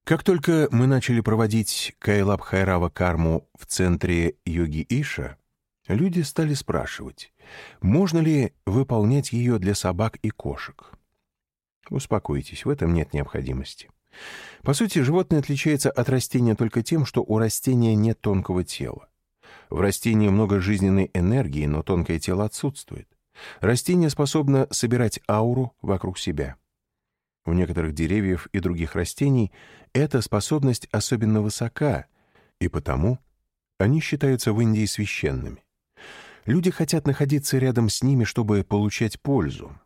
Как только мы начали проводить Кайлаб Хайрава карму в центре йоги Иша, люди стали спрашивать, можно ли выполнять ее для собак и кошек. Успокойтесь, в этом нет необходимости. По сути, животное отличается от растения только тем, что у растения нет тонкого тела. В растении много жизненной энергии, но тонкое тело отсутствует. Растение способно собирать ауру вокруг себя. У некоторых деревьев и других растений эта способность особенно высока, и потому они считаются в Индии священными. Люди хотят находиться рядом с ними, чтобы получать пользу.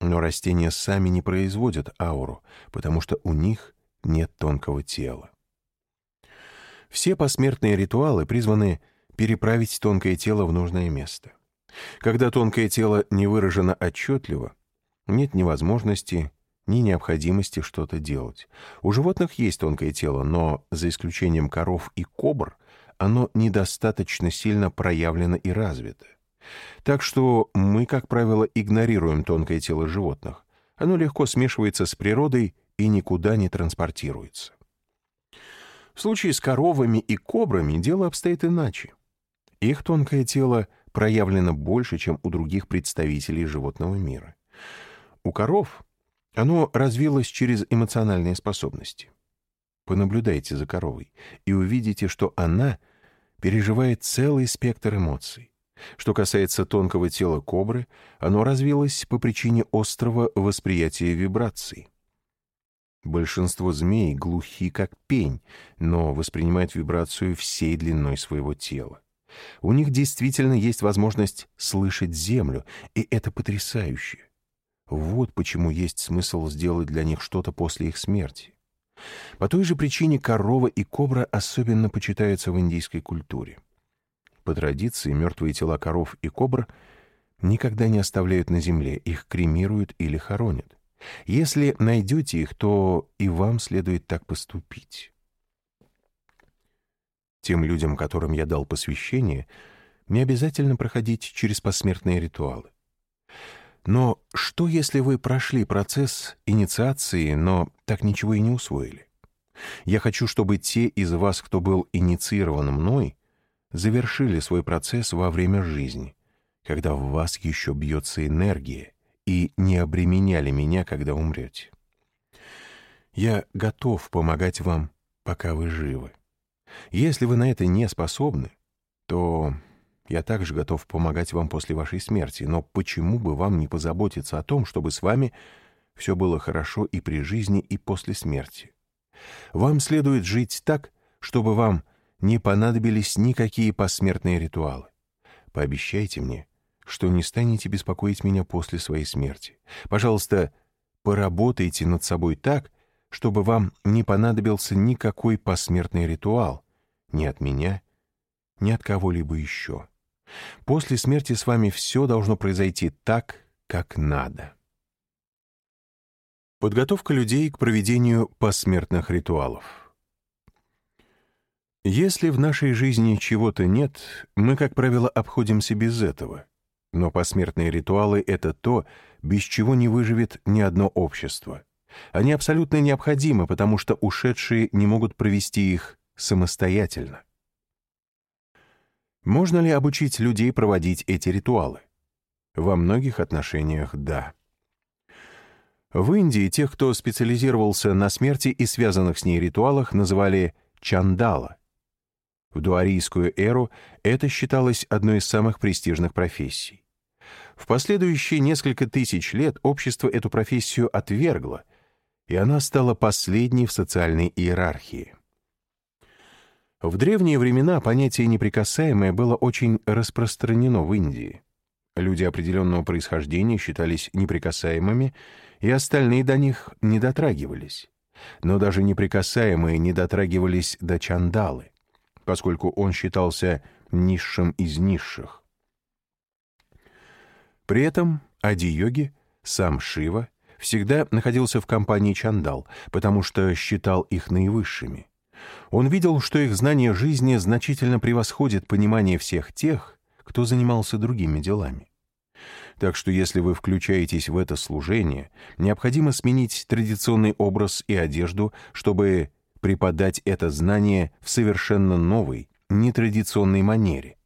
Но растения сами не производят ауру, потому что у них нет тонкого тела. Все посмертные ритуалы призваны переправить тонкое тело в нужное место. Когда тонкое тело не выражено отчетливо, нет ни возможности, ни необходимости что-то делать. У животных есть тонкое тело, но, за исключением коров и кобр, оно недостаточно сильно проявлено и развито. Так что мы, как правило, игнорируем тонкое тело животных. Оно легко смешивается с природой и никуда не транспортируется. В случае с коровами и кобрами дело обстоит иначе. Их тонкое тело проявлено больше, чем у других представителей животного мира. У коров оно развилось через эмоциональные способности. Понаблюдайте за коровой и увидите, что она переживает целый спектр эмоций. Что касается тонкого тела кобры, оно развилось по причине острого восприятия вибраций. Большинство змей глухи как пень, но воспринимают вибрацию всей длиной своего тела. У них действительно есть возможность слышать землю, и это потрясающе. Вот почему есть смысл сделать для них что-то после их смерти. По той же причине корова и кобра особенно почитаются в индийской культуре. По традиции мертвые тела коров и кобр никогда не оставляют на земле, их кремируют или хоронят. Если найдете их, то и вам следует так поступить. Тем людям, которым я дал посвящение, не обязательно проходить через посмертные ритуалы. Но что, если вы прошли процесс инициации, но так ничего и не усвоили? Я хочу, чтобы те из вас, кто был инициирован мной, завершили свой процесс во время жизни, когда в вас еще бьется энергия, и не обременяли меня, когда умрете. Я готов помогать вам, пока вы живы. Если вы на это не способны, то я также готов помогать вам после вашей смерти, но почему бы вам не позаботиться о том, чтобы с вами все было хорошо и при жизни, и после смерти? Вам следует жить так, чтобы вам не понадобились никакие посмертные ритуалы. Пообещайте мне, что не станете беспокоить меня после своей смерти. Пожалуйста, поработайте над собой так, чтобы вам не понадобился никакой посмертный ритуал, ни от меня, ни от кого-либо еще. После смерти с вами все должно произойти так, как надо. Подготовка людей к проведению посмертных ритуалов. Если в нашей жизни чего-то нет, мы, как правило, обходимся без этого. Но посмертные ритуалы — это то, без чего не выживет ни одно общество. Они абсолютно необходимы, потому что ушедшие не могут провести их самостоятельно. Можно ли обучить людей проводить эти ритуалы? Во многих отношениях — да. В Индии тех, кто специализировался на смерти и связанных с ней ритуалах, называли чандала. В дуарийскую эру это считалось одной из самых престижных профессий. В последующие несколько тысяч лет общество эту профессию отвергло, и она стала последней в социальной иерархии. В древние времена понятие «неприкасаемое» было очень распространено в Индии. Люди определенного происхождения считались неприкасаемыми, и остальные до них не дотрагивались. Но даже неприкасаемые не дотрагивались до чандалы, поскольку он считался низшим из низших. При этом Ади-йоги, сам Шива, всегда находился в компании чандал, потому что считал их наивысшими. Он видел, что их знание жизни значительно превосходит понимание всех тех, кто занимался другими делами. Так что если вы включаетесь в это служение, необходимо сменить традиционный образ и одежду, чтобы преподать это знание в совершенно новой, нетрадиционной манере.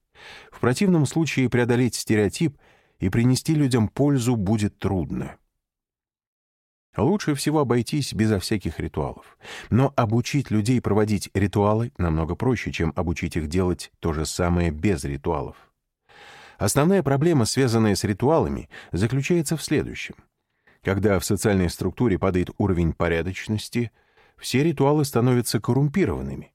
В противном случае преодолеть стереотип и принести людям пользу будет трудно. Лучше всего обойтись безо всяких ритуалов. Но обучить людей проводить ритуалы намного проще, чем обучить их делать то же самое без ритуалов. Основная проблема, связанная с ритуалами, заключается в следующем. Когда в социальной структуре падает уровень порядочности, все ритуалы становятся коррумпированными.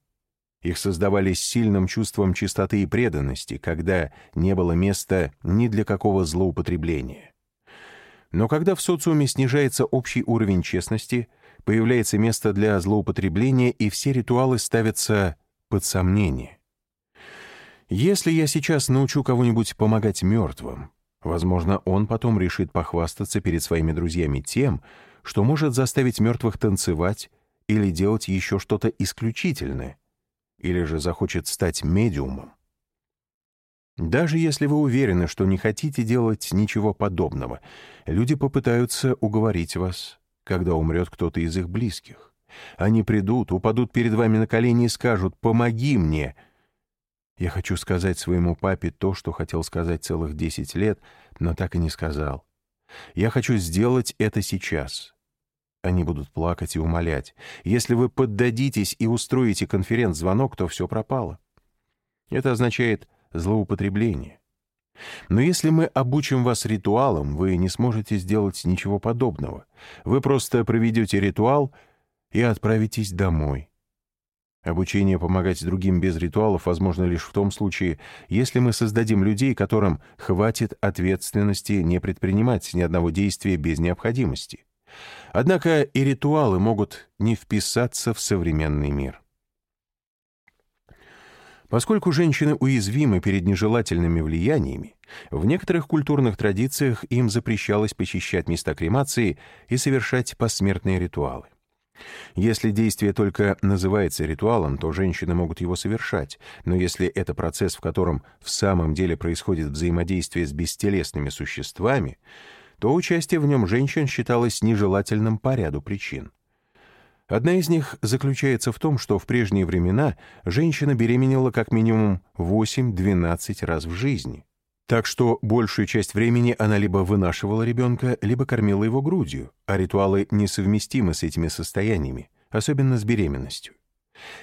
Их создавали с сильным чувством чистоты и преданности, когда не было места ни для какого злоупотребления. Но когда в социуме снижается общий уровень честности, появляется место для злоупотребления, и все ритуалы ставятся под сомнение. Если я сейчас научу кого-нибудь помогать мертвым, возможно, он потом решит похвастаться перед своими друзьями тем, что может заставить мертвых танцевать или делать еще что-то исключительное — или же захочет стать медиумом. Даже если вы уверены, что не хотите делать ничего подобного, люди попытаются уговорить вас, когда умрет кто-то из их близких. Они придут, упадут перед вами на колени и скажут «Помоги мне!» Я хочу сказать своему папе то, что хотел сказать целых десять лет, но так и не сказал. Я хочу сделать это сейчас. Они будут плакать и умолять. Если вы поддадитесь и устроите конференц-звонок, то все пропало. Это означает злоупотребление. Но если мы обучим вас ритуалам, вы не сможете сделать ничего подобного. Вы просто проведете ритуал и отправитесь домой. Обучение помогать другим без ритуалов возможно лишь в том случае, если мы создадим людей, которым хватит ответственности не предпринимать ни одного действия без необходимости. Однако и ритуалы могут не вписаться в современный мир. Поскольку женщины уязвимы перед нежелательными влияниями, в некоторых культурных традициях им запрещалось посещать места кремации и совершать посмертные ритуалы. Если действие только называется ритуалом, то женщины могут его совершать, но если это процесс, в котором в самом деле происходит взаимодействие с бестелесными существами, то участие в нем женщин считалось нежелательным по ряду причин. Одна из них заключается в том, что в прежние времена женщина беременела как минимум 8-12 раз в жизни. Так что большую часть времени она либо вынашивала ребенка, либо кормила его грудью, а ритуалы несовместимы с этими состояниями, особенно с беременностью.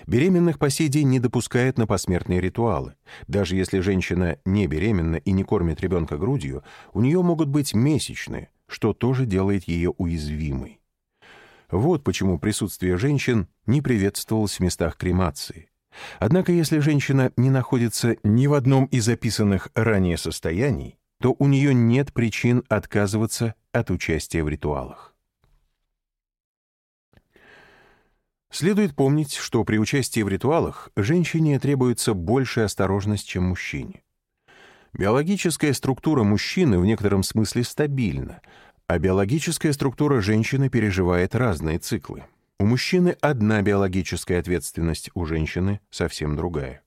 Беременных по сей день не допускают на посмертные ритуалы. Даже если женщина не беременна и не кормит ребенка грудью, у нее могут быть месячные, что тоже делает ее уязвимой. Вот почему присутствие женщин не приветствовалось в местах кремации. Однако если женщина не находится ни в одном из описанных ранее состояний, то у нее нет причин отказываться от участия в ритуалах. Следует помнить, что при участии в ритуалах женщине требуется большая осторожность, чем мужчине. Биологическая структура мужчины в некотором смысле стабильна, а биологическая структура женщины переживает разные циклы. У мужчины одна биологическая ответственность, у женщины совсем другая.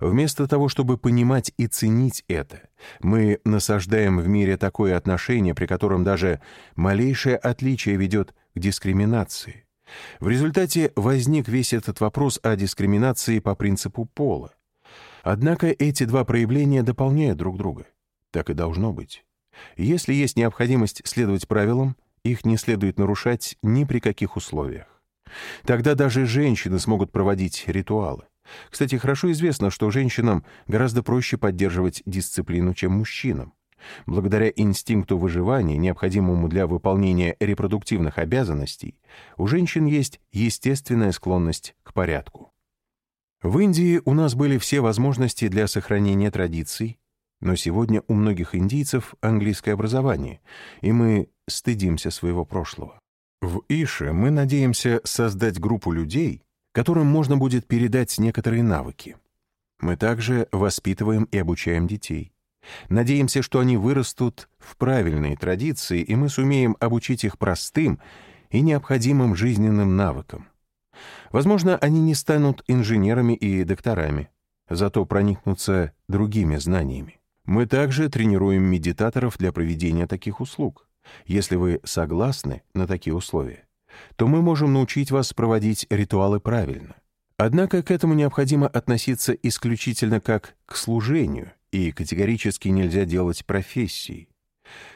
Вместо того, чтобы понимать и ценить это, мы насаждаем в мире такое отношение, при котором даже малейшее отличие ведет к дискриминации, в результате возник весь этот вопрос о дискриминации по принципу пола. Однако эти два проявления дополняют друг друга. Так и должно быть. Если есть необходимость следовать правилам, их не следует нарушать ни при каких условиях. Тогда даже женщины смогут проводить ритуалы. Кстати, хорошо известно, что женщинам гораздо проще поддерживать дисциплину, чем мужчинам. Благодаря инстинкту выживания, необходимому для выполнения репродуктивных обязанностей, у женщин есть естественная склонность к порядку. В Индии у нас были все возможности для сохранения традиций, но сегодня у многих индийцев английское образование, и мы стыдимся своего прошлого. В Ише мы надеемся создать группу людей, которым можно будет передать некоторые навыки. Мы также воспитываем и обучаем детей. Надеемся, что они вырастут в правильные традиции, и мы сумеем обучить их простым и необходимым жизненным навыкам. Возможно, они не станут инженерами и докторами, зато проникнутся другими знаниями. Мы также тренируем медитаторов для проведения таких услуг. Если вы согласны на такие условия, то мы можем научить вас проводить ритуалы правильно. Однако к этому необходимо относиться исключительно как к служению, и категорически нельзя делать профессией.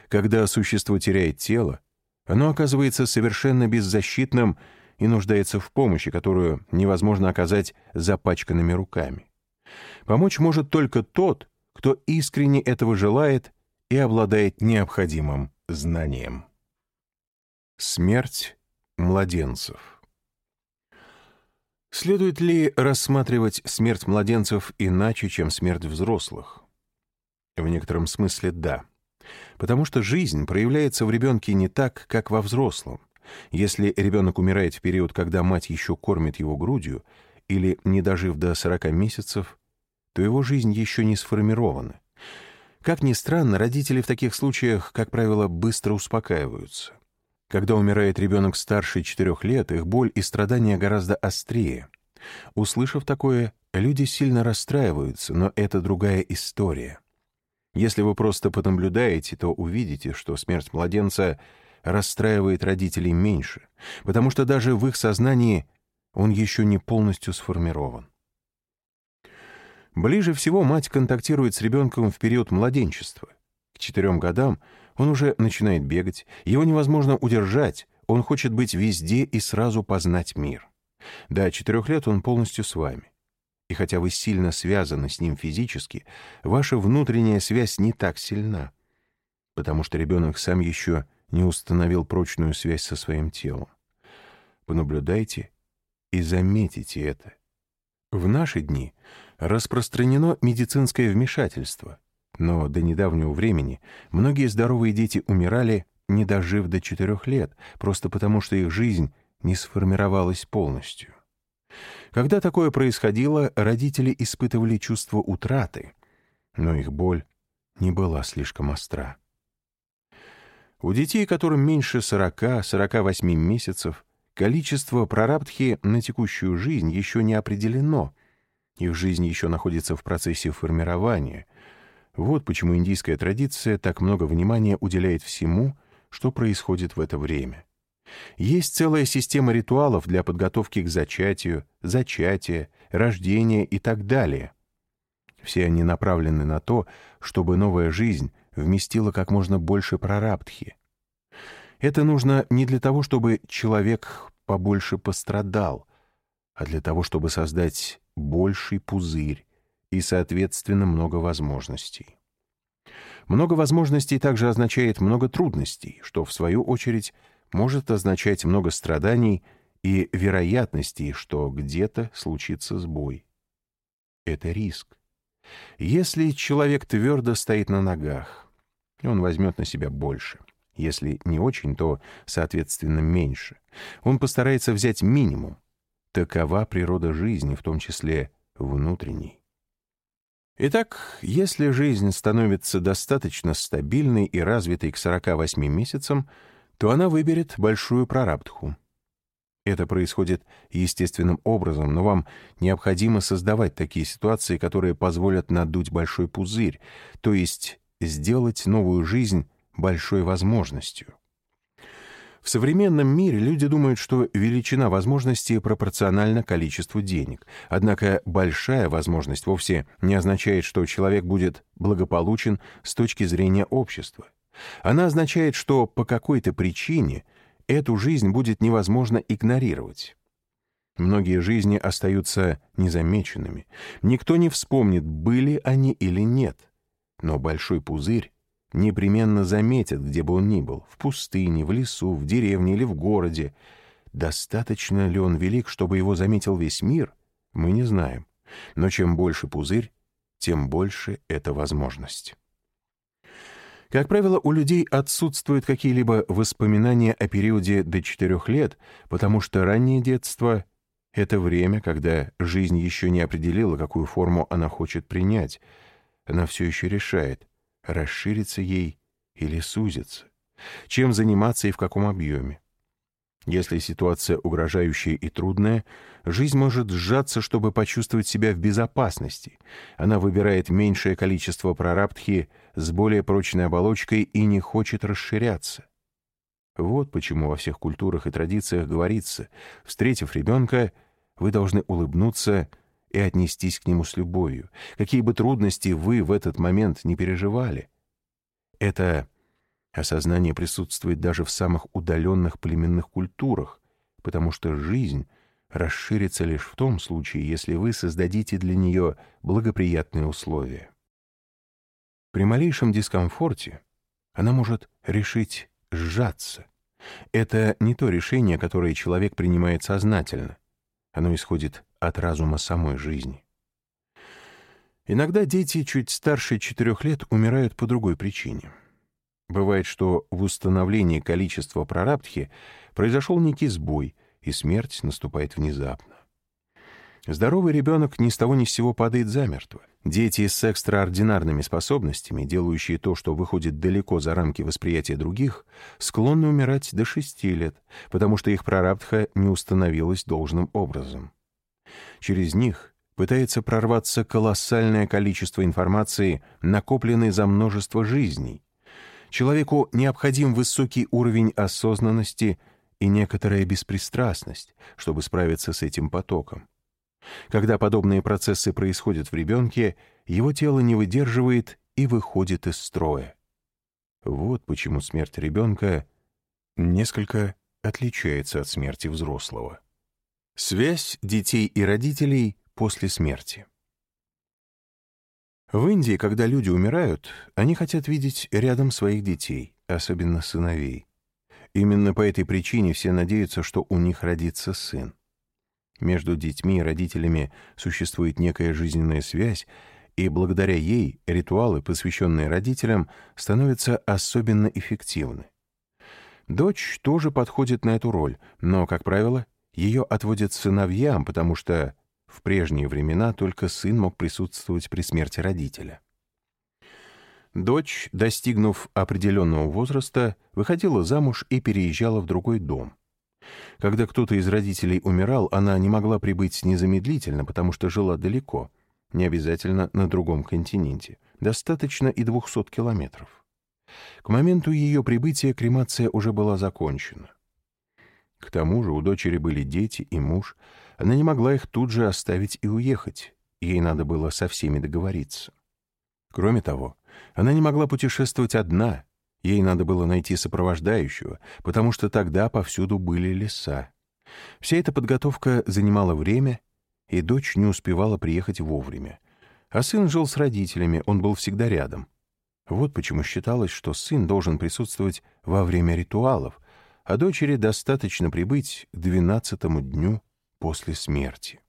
Когда существо теряет тело, оно оказывается совершенно беззащитным и нуждается в помощи, которую невозможно оказать запачканными руками. Помочь может только тот, кто искренне этого желает и обладает необходимым знанием. Смерть младенцев Следует ли рассматривать смерть младенцев иначе, чем смерть взрослых? В некотором смысле да. Потому что жизнь проявляется в ребенке не так, как во взрослом. Если ребенок умирает в период, когда мать еще кормит его грудью, или не дожив до 40 месяцев, то его жизнь еще не сформирована. Как ни странно, родители в таких случаях, как правило, быстро успокаиваются. Когда умирает ребенок старше 4 лет, их боль и страдания гораздо острее. Услышав такое, люди сильно расстраиваются, но это другая история. Если вы просто понаблюдаете, то увидите, что смерть младенца расстраивает родителей меньше, потому что даже в их сознании он еще не полностью сформирован. Ближе всего мать контактирует с ребенком в период младенчества. К четырем годам он уже начинает бегать, его невозможно удержать, он хочет быть везде и сразу познать мир. До четырех лет он полностью с вами. И хотя вы сильно связаны с ним физически, ваша внутренняя связь не так сильна, потому что ребенок сам еще не установил прочную связь со своим телом. Понаблюдайте и заметите это. В наши дни распространено медицинское вмешательство, но до недавнего времени многие здоровые дети умирали, не дожив до четырех лет, просто потому что их жизнь не сформировалась полностью. Когда такое происходило, родители испытывали чувство утраты, но их боль не была слишком остра. У детей, которым меньше 40-48 месяцев, количество прарабдхи на текущую жизнь еще не определено. Их жизнь еще находится в процессе формирования. Вот почему индийская традиция так много внимания уделяет всему, что происходит в это время. Есть целая система ритуалов для подготовки к зачатию, зачатия, рождения и так далее. Все они направлены на то, чтобы новая жизнь вместила как можно больше прарабдхи. Это нужно не для того, чтобы человек побольше пострадал, а для того, чтобы создать больший пузырь и, соответственно, много возможностей. Много возможностей также означает много трудностей, что, в свою очередь, может означать много страданий и вероятностей, что где-то случится сбой. Это риск. Если человек твердо стоит на ногах, он возьмет на себя больше. Если не очень, то, соответственно, меньше. Он постарается взять минимум. Такова природа жизни, в том числе внутренней. Итак, если жизнь становится достаточно стабильной и развитой к 48 месяцам, то она выберет большую прарабдху. Это происходит естественным образом, но вам необходимо создавать такие ситуации, которые позволят надуть большой пузырь, то есть сделать новую жизнь большой возможностью. В современном мире люди думают, что величина возможностей пропорциональна количеству денег. Однако большая возможность вовсе не означает, что человек будет благополучен с точки зрения общества. Она означает, что по какой-то причине эту жизнь будет невозможно игнорировать. Многие жизни остаются незамеченными. Никто не вспомнит, были они или нет. Но большой пузырь непременно заметят, где бы он ни был, в пустыне, в лесу, в деревне или в городе. Достаточно ли он велик, чтобы его заметил весь мир, мы не знаем. Но чем больше пузырь, тем больше эта возможность. Как правило, у людей отсутствуют какие-либо воспоминания о периоде до 4 лет, потому что раннее детство — это время, когда жизнь еще не определила, какую форму она хочет принять. Она все еще решает, расшириться ей или сузиться, чем заниматься и в каком объеме. Если ситуация угрожающая и трудная, жизнь может сжаться, чтобы почувствовать себя в безопасности. Она выбирает меньшее количество прарабдхи с более прочной оболочкой и не хочет расширяться. Вот почему во всех культурах и традициях говорится, встретив ребенка, вы должны улыбнуться и отнестись к нему с любовью, какие бы трудности вы в этот момент не переживали. Это Осознание присутствует даже в самых удаленных племенных культурах, потому что жизнь расширится лишь в том случае, если вы создадите для нее благоприятные условия. При малейшем дискомфорте она может решить сжаться. Это не то решение, которое человек принимает сознательно. Оно исходит от разума самой жизни. Иногда дети чуть старше четырех лет умирают по другой причине — Бывает, что в установлении количества прарабдхи произошел некий сбой, и смерть наступает внезапно. Здоровый ребенок ни с того ни с сего падает замертво. Дети с экстраординарными способностями, делающие то, что выходит далеко за рамки восприятия других, склонны умирать до шести лет, потому что их прарабдха не установилась должным образом. Через них пытается прорваться колоссальное количество информации, накопленной за множество жизней, Человеку необходим высокий уровень осознанности и некоторая беспристрастность, чтобы справиться с этим потоком. Когда подобные процессы происходят в ребенке, его тело не выдерживает и выходит из строя. Вот почему смерть ребенка несколько отличается от смерти взрослого. Связь детей и родителей после смерти. В Индии, когда люди умирают, они хотят видеть рядом своих детей, особенно сыновей. Именно по этой причине все надеются, что у них родится сын. Между детьми и родителями существует некая жизненная связь, и благодаря ей ритуалы, посвященные родителям, становятся особенно эффективны. Дочь тоже подходит на эту роль, но, как правило, ее отводят сыновьям, потому что в прежние времена только сын мог присутствовать при смерти родителя. Дочь, достигнув определенного возраста, выходила замуж и переезжала в другой дом. Когда кто-то из родителей умирал, она не могла прибыть незамедлительно, потому что жила далеко, не обязательно на другом континенте, достаточно и 200 километров. К моменту ее прибытия кремация уже была закончена. К тому же у дочери были дети и муж, она не могла их тут же оставить и уехать. Ей надо было со всеми договориться. Кроме того, она не могла путешествовать одна. Ей надо было найти сопровождающего, потому что тогда повсюду были леса. Вся эта подготовка занимала время, и дочь не успевала приехать вовремя. А сын жил с родителями, он был всегда рядом. Вот почему считалось, что сын должен присутствовать во время ритуалов, а дочери достаточно прибыть к двенадцатому дню после смерти.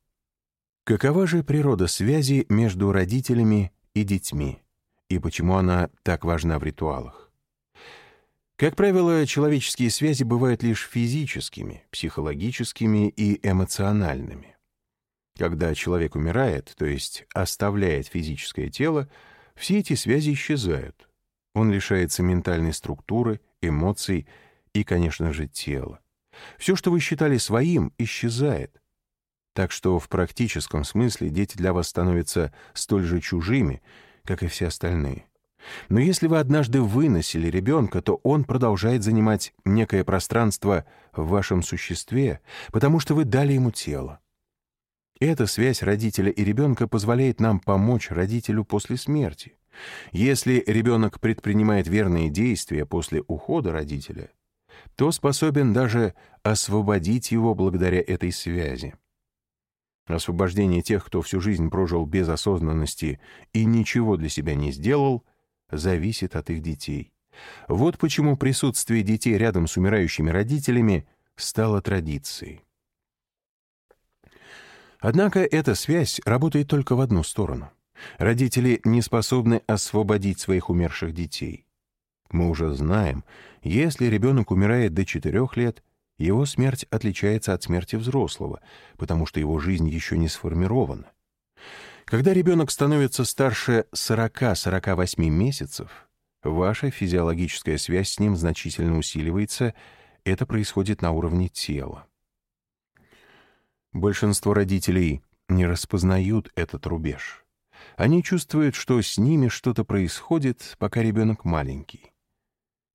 Какова же природа связи между родителями и детьми, и почему она так важна в ритуалах? Как правило, человеческие связи бывают лишь физическими, психологическими и эмоциональными. Когда человек умирает, то есть оставляет физическое тело, все эти связи исчезают. Он лишается ментальной структуры, эмоций и, конечно же, тела. Все, что вы считали своим, исчезает. Так что в практическом смысле дети для вас становятся столь же чужими, как и все остальные. Но если вы однажды выносили ребенка, то он продолжает занимать некое пространство в вашем существе, потому что вы дали ему тело. Эта связь родителя и ребенка позволяет нам помочь родителю после смерти. Если ребенок предпринимает верные действия после ухода родителя, то способен даже освободить его благодаря этой связи. Освобождение тех, кто всю жизнь прожил без осознанности и ничего для себя не сделал, зависит от их детей. Вот почему присутствие детей рядом с умирающими родителями стало традицией. Однако эта связь работает только в одну сторону. Родители не способны освободить своих умерших детей. Мы уже знаем, если ребенок умирает до 4 лет, его смерть отличается от смерти взрослого, потому что его жизнь еще не сформирована. Когда ребенок становится старше 40-48 месяцев, ваша физиологическая связь с ним значительно усиливается, это происходит на уровне тела. Большинство родителей не распознают этот рубеж. Они чувствуют, что с ними что-то происходит, пока ребенок маленький.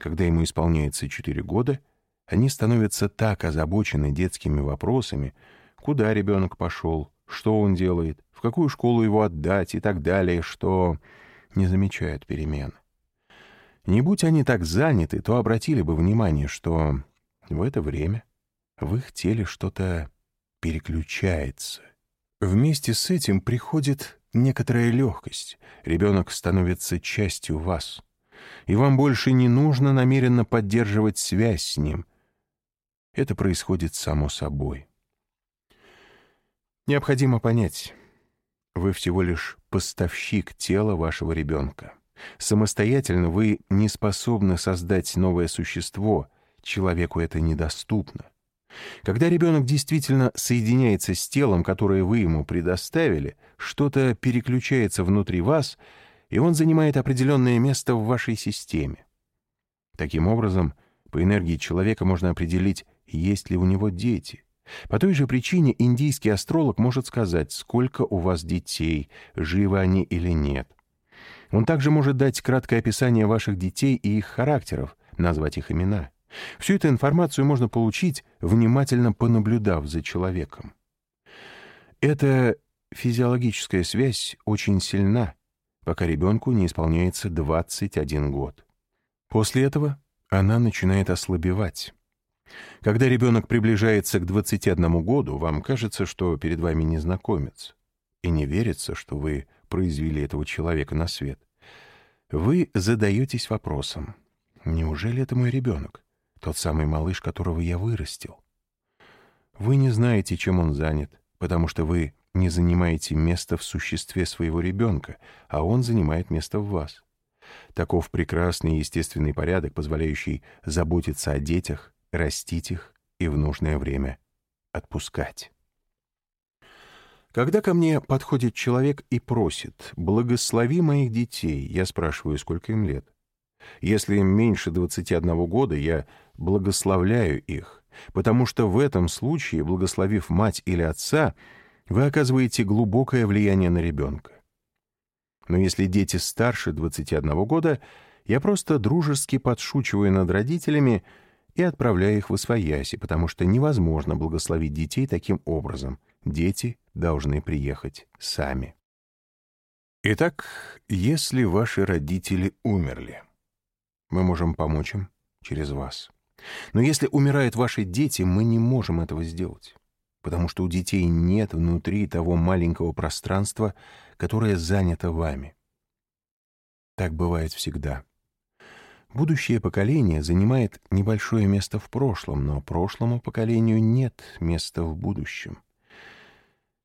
Когда ему исполняется 4 года, они становятся так озабочены детскими вопросами, куда ребенок пошел, что он делает, в какую школу его отдать и так далее, что не замечают перемен. Не будь они так заняты, то обратили бы внимание, что в это время в их теле что-то переключается. Вместе с этим приходит некоторая легкость. Ребенок становится частью вас и вам больше не нужно намеренно поддерживать связь с ним. Это происходит само собой. Необходимо понять, вы всего лишь поставщик тела вашего ребенка. Самостоятельно вы не способны создать новое существо, человеку это недоступно. Когда ребенок действительно соединяется с телом, которое вы ему предоставили, что-то переключается внутри вас — и он занимает определенное место в вашей системе. Таким образом, по энергии человека можно определить, есть ли у него дети. По той же причине индийский астролог может сказать, сколько у вас детей, живы они или нет. Он также может дать краткое описание ваших детей и их характеров, назвать их имена. Всю эту информацию можно получить, внимательно понаблюдав за человеком. Эта физиологическая связь очень сильна, пока ребенку не исполняется 21 год. После этого она начинает ослабевать. Когда ребенок приближается к 21 году, вам кажется, что перед вами незнакомец, и не верится, что вы произвели этого человека на свет. Вы задаетесь вопросом, неужели это мой ребенок, тот самый малыш, которого я вырастил? Вы не знаете, чем он занят, потому что вы не занимаете место в существе своего ребенка, а он занимает место в вас. Таков прекрасный естественный порядок, позволяющий заботиться о детях, растить их и в нужное время отпускать. Когда ко мне подходит человек и просит «благослови моих детей», я спрашиваю, сколько им лет. Если им меньше 21 года, я благословляю их, потому что в этом случае, благословив мать или отца, вы оказываете глубокое влияние на ребенка. Но если дети старше 21 года, я просто дружески подшучиваю над родителями и отправляю их в освояси, потому что невозможно благословить детей таким образом. Дети должны приехать сами. Итак, если ваши родители умерли, мы можем помочь им через вас. Но если умирают ваши дети, мы не можем этого сделать потому что у детей нет внутри того маленького пространства, которое занято вами. Так бывает всегда. Будущее поколение занимает небольшое место в прошлом, но прошлому поколению нет места в будущем.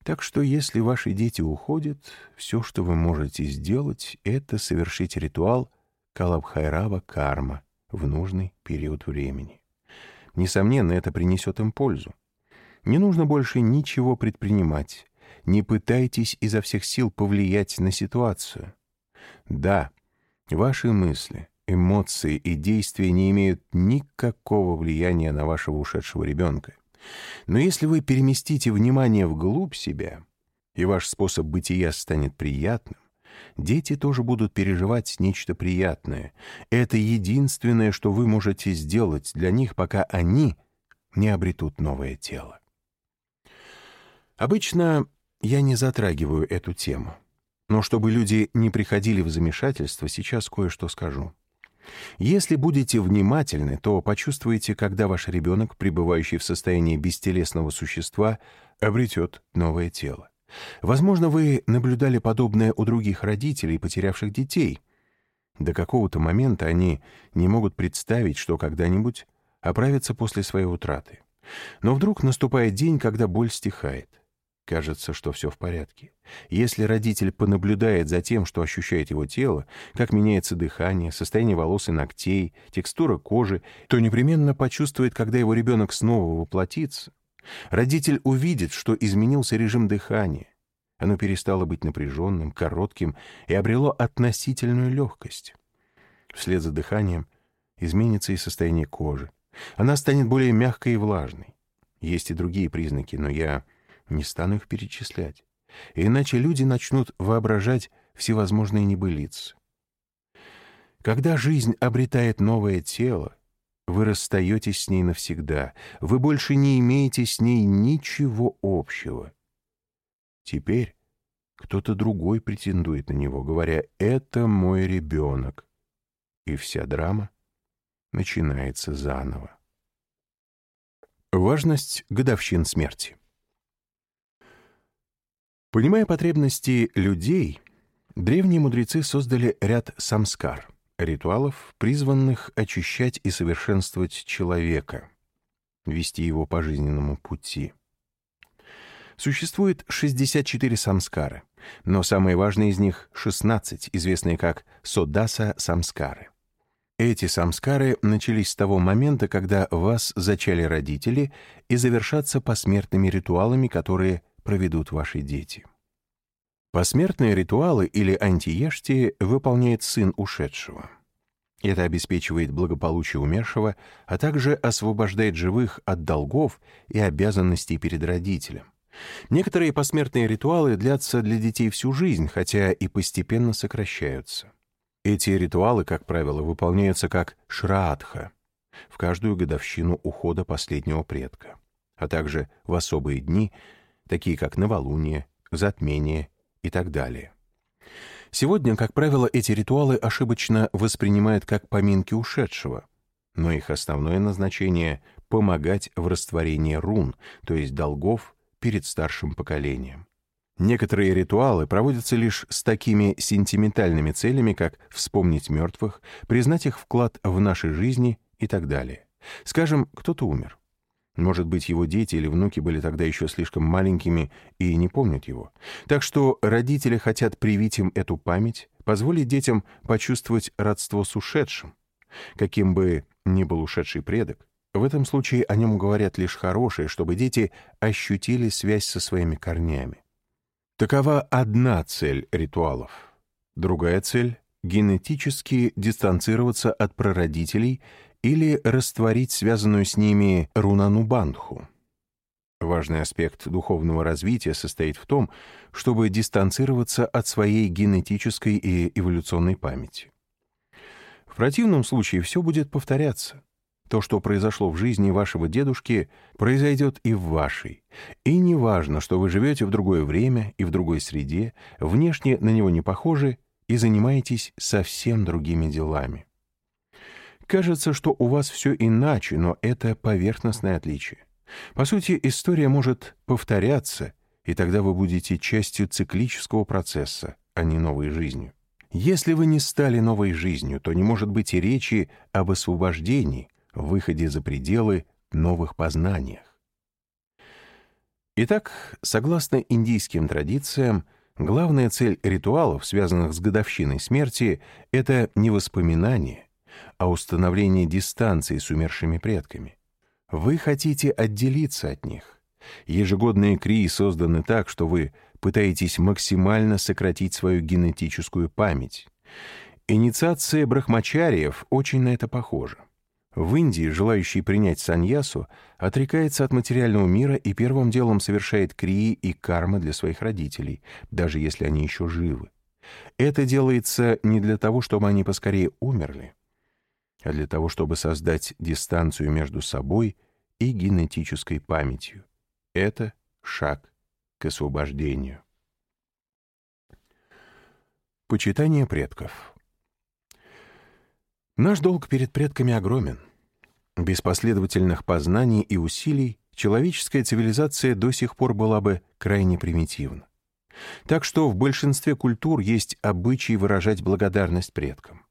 Так что если ваши дети уходят, все, что вы можете сделать, это совершить ритуал Калабхайрава карма в нужный период времени. Несомненно, это принесет им пользу. Не нужно больше ничего предпринимать. Не пытайтесь изо всех сил повлиять на ситуацию. Да, ваши мысли, эмоции и действия не имеют никакого влияния на вашего ушедшего ребенка. Но если вы переместите внимание вглубь себя, и ваш способ бытия станет приятным, дети тоже будут переживать нечто приятное. Это единственное, что вы можете сделать для них, пока они не обретут новое тело. Обычно я не затрагиваю эту тему. Но чтобы люди не приходили в замешательство, сейчас кое-что скажу. Если будете внимательны, то почувствуете, когда ваш ребенок, пребывающий в состоянии бестелесного существа, обретет новое тело. Возможно, вы наблюдали подобное у других родителей, потерявших детей. До какого-то момента они не могут представить, что когда-нибудь оправятся после своей утраты. Но вдруг наступает день, когда боль стихает. Кажется, что все в порядке. Если родитель понаблюдает за тем, что ощущает его тело, как меняется дыхание, состояние волос и ногтей, текстура кожи, то непременно почувствует, когда его ребенок снова воплотится. Родитель увидит, что изменился режим дыхания. Оно перестало быть напряженным, коротким и обрело относительную легкость. Вслед за дыханием изменится и состояние кожи. Она станет более мягкой и влажной. Есть и другие признаки, но я не стану их перечислять. Иначе люди начнут воображать всевозможные небылицы. Когда жизнь обретает новое тело, вы расстаетесь с ней навсегда. Вы больше не имеете с ней ничего общего. Теперь кто-то другой претендует на него, говоря «это мой ребенок». И вся драма начинается заново. Важность годовщин смерти. Понимая потребности людей, древние мудрецы создали ряд самскар, ритуалов, призванных очищать и совершенствовать человека, вести его по жизненному пути. Существует 64 самскары, но самые важные из них — 16, известные как Содаса самскары. Эти самскары начались с того момента, когда вас зачали родители, и завершатся посмертными ритуалами, которые проведут ваши дети. Посмертные ритуалы или антиешти выполняет сын ушедшего. Это обеспечивает благополучие умершего, а также освобождает живых от долгов и обязанностей перед родителем. Некоторые посмертные ритуалы длятся для детей всю жизнь, хотя и постепенно сокращаются. Эти ритуалы, как правило, выполняются как шраатха в каждую годовщину ухода последнего предка, а также в особые дни, такие как новолуние, затмение и так далее. Сегодня, как правило, эти ритуалы ошибочно воспринимают как поминки ушедшего, но их основное назначение — помогать в растворении рун, то есть долгов, перед старшим поколением. Некоторые ритуалы проводятся лишь с такими сентиментальными целями, как вспомнить мертвых, признать их вклад в нашей жизни и так далее. Скажем, кто-то умер. Может быть, его дети или внуки были тогда еще слишком маленькими и не помнят его. Так что родители хотят привить им эту память, позволить детям почувствовать родство с ушедшим. Каким бы ни был ушедший предок, в этом случае о нем говорят лишь хорошее, чтобы дети ощутили связь со своими корнями. Такова одна цель ритуалов. Другая цель — генетически дистанцироваться от прародителей или растворить связанную с ними рунанубандху. Важный аспект духовного развития состоит в том, чтобы дистанцироваться от своей генетической и эволюционной памяти. В противном случае все будет повторяться. То, что произошло в жизни вашего дедушки, произойдет и в вашей. И не важно, что вы живете в другое время и в другой среде, внешне на него не похожи и занимаетесь совсем другими делами. Кажется, что у вас все иначе, но это поверхностное отличие. По сути, история может повторяться, и тогда вы будете частью циклического процесса, а не новой жизнью. Если вы не стали новой жизнью, то не может быть и речи об освобождении, выходе за пределы, новых познаниях. Итак, согласно индийским традициям, главная цель ритуалов, связанных с годовщиной смерти, это не воспоминание, а установление дистанции с умершими предками. Вы хотите отделиться от них. Ежегодные крии созданы так, что вы пытаетесь максимально сократить свою генетическую память. Инициация брахмачариев очень на это похожа. В Индии желающий принять саньясу отрекается от материального мира и первым делом совершает крии и кармы для своих родителей, даже если они еще живы. Это делается не для того, чтобы они поскорее умерли, а для того, чтобы создать дистанцию между собой и генетической памятью. Это шаг к освобождению. Почитание предков. Наш долг перед предками огромен. Без последовательных познаний и усилий человеческая цивилизация до сих пор была бы крайне примитивна. Так что в большинстве культур есть обычай выражать благодарность предкам.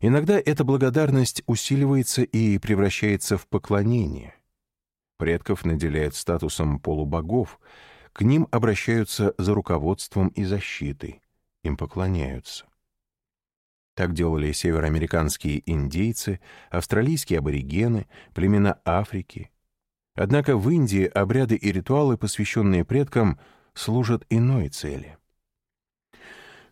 Иногда эта благодарность усиливается и превращается в поклонение. Предков наделяют статусом полубогов, к ним обращаются за руководством и защитой им поклоняются. Так делали североамериканские индейцы, австралийские аборигены, племена Африки. Однако в Индии обряды и ритуалы, посвященные предкам, служат иной цели.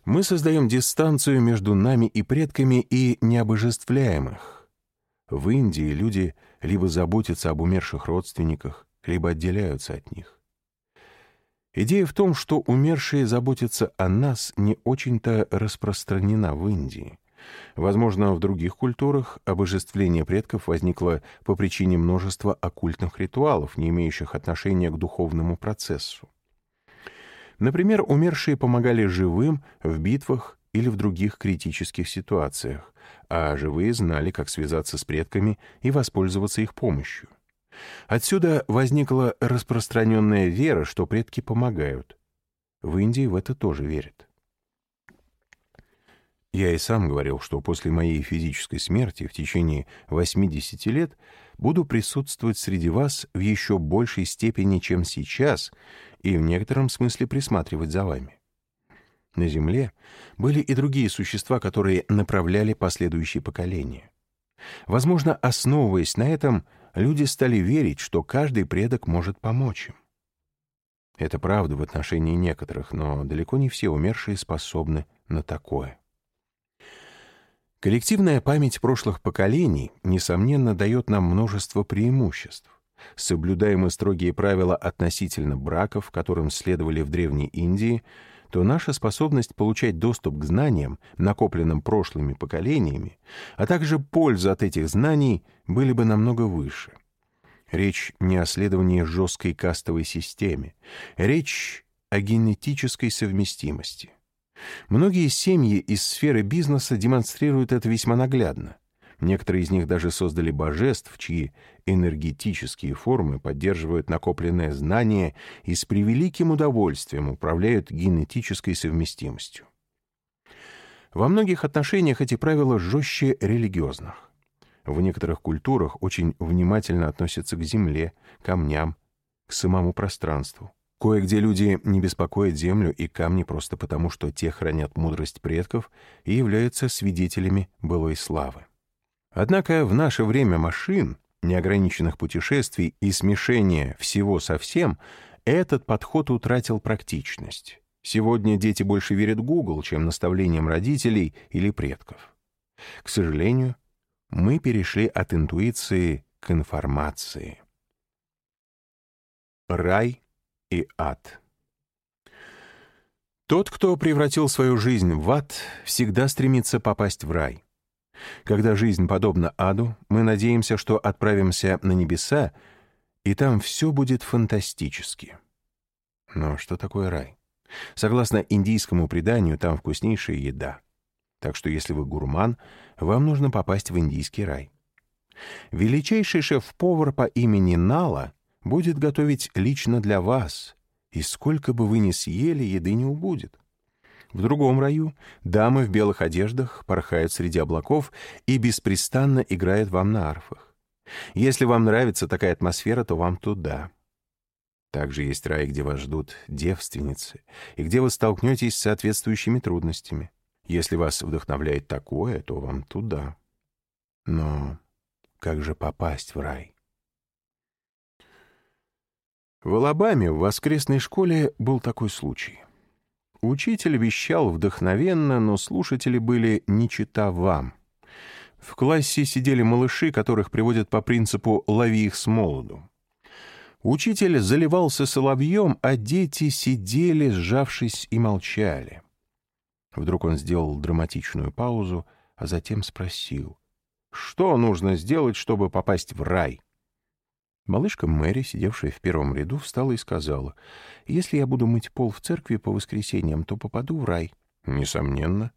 Мы создаем дистанцию между нами и предками и не обожествляем их. В Индии люди либо заботятся об умерших родственниках, либо отделяются от них. Идея в том, что умершие заботятся о нас, не очень-то распространена в Индии. Возможно, в других культурах обожествление предков возникло по причине множества оккультных ритуалов, не имеющих отношения к духовному процессу. Например, умершие помогали живым в битвах или в других критических ситуациях, а живые знали, как связаться с предками и воспользоваться их помощью. Отсюда возникла распространенная вера, что предки помогают. В Индии в это тоже верят. Я и сам говорил, что после моей физической смерти в течение 80 лет буду присутствовать среди вас в еще большей степени, чем сейчас, и в некотором смысле присматривать за вами. На Земле были и другие существа, которые направляли последующие поколения. Возможно, основываясь на этом, люди стали верить, что каждый предок может помочь им. Это правда в отношении некоторых, но далеко не все умершие способны на такое. Коллективная память прошлых поколений, несомненно, дает нам множество преимуществ. Соблюдаем мы строгие правила относительно браков, которым следовали в Древней Индии, то наша способность получать доступ к знаниям, накопленным прошлыми поколениями, а также польза от этих знаний были бы намного выше. Речь не о следовании жесткой кастовой системе. Речь о генетической совместимости. Многие семьи из сферы бизнеса демонстрируют это весьма наглядно. Некоторые из них даже создали божеств, чьи энергетические формы поддерживают накопленное знание и с превеликим удовольствием управляют генетической совместимостью. Во многих отношениях эти правила жестче религиозных. В некоторых культурах очень внимательно относятся к земле, камням, к самому пространству. Кое-где люди не беспокоят землю и камни просто потому, что те хранят мудрость предков и являются свидетелями былой славы. Однако в наше время машин, неограниченных путешествий и смешения всего со всем, этот подход утратил практичность. Сегодня дети больше верят Google, чем наставлениям родителей или предков. К сожалению, мы перешли от интуиции к информации. Рай и ад. Тот, кто превратил свою жизнь в ад, всегда стремится попасть в рай. Когда жизнь подобна аду, мы надеемся, что отправимся на небеса, и там все будет фантастически. Но что такое рай? Согласно индийскому преданию, там вкуснейшая еда. Так что если вы гурман, вам нужно попасть в индийский рай. Величайший шеф-повар по имени Нала будет готовить лично для вас, и сколько бы вы ни съели, еды не убудет. В другом раю дамы в белых одеждах порхают среди облаков и беспрестанно играют вам на арфах. Если вам нравится такая атмосфера, то вам туда. Также есть рай, где вас ждут девственницы, и где вы столкнетесь с соответствующими трудностями. Если вас вдохновляет такое, то вам туда. Но как же попасть в рай? В Алабаме в воскресной школе был такой случай. Учитель вещал вдохновенно, но слушатели были не чита вам. В классе сидели малыши, которых приводят по принципу «лови их с молоду». Учитель заливался соловьем, а дети сидели, сжавшись, и молчали. Вдруг он сделал драматичную паузу, а затем спросил, «Что нужно сделать, чтобы попасть в рай?» Малышка Мэри, сидевшая в первом ряду, встала и сказала, «Если я буду мыть пол в церкви по воскресеньям, то попаду в рай». «Несомненно»,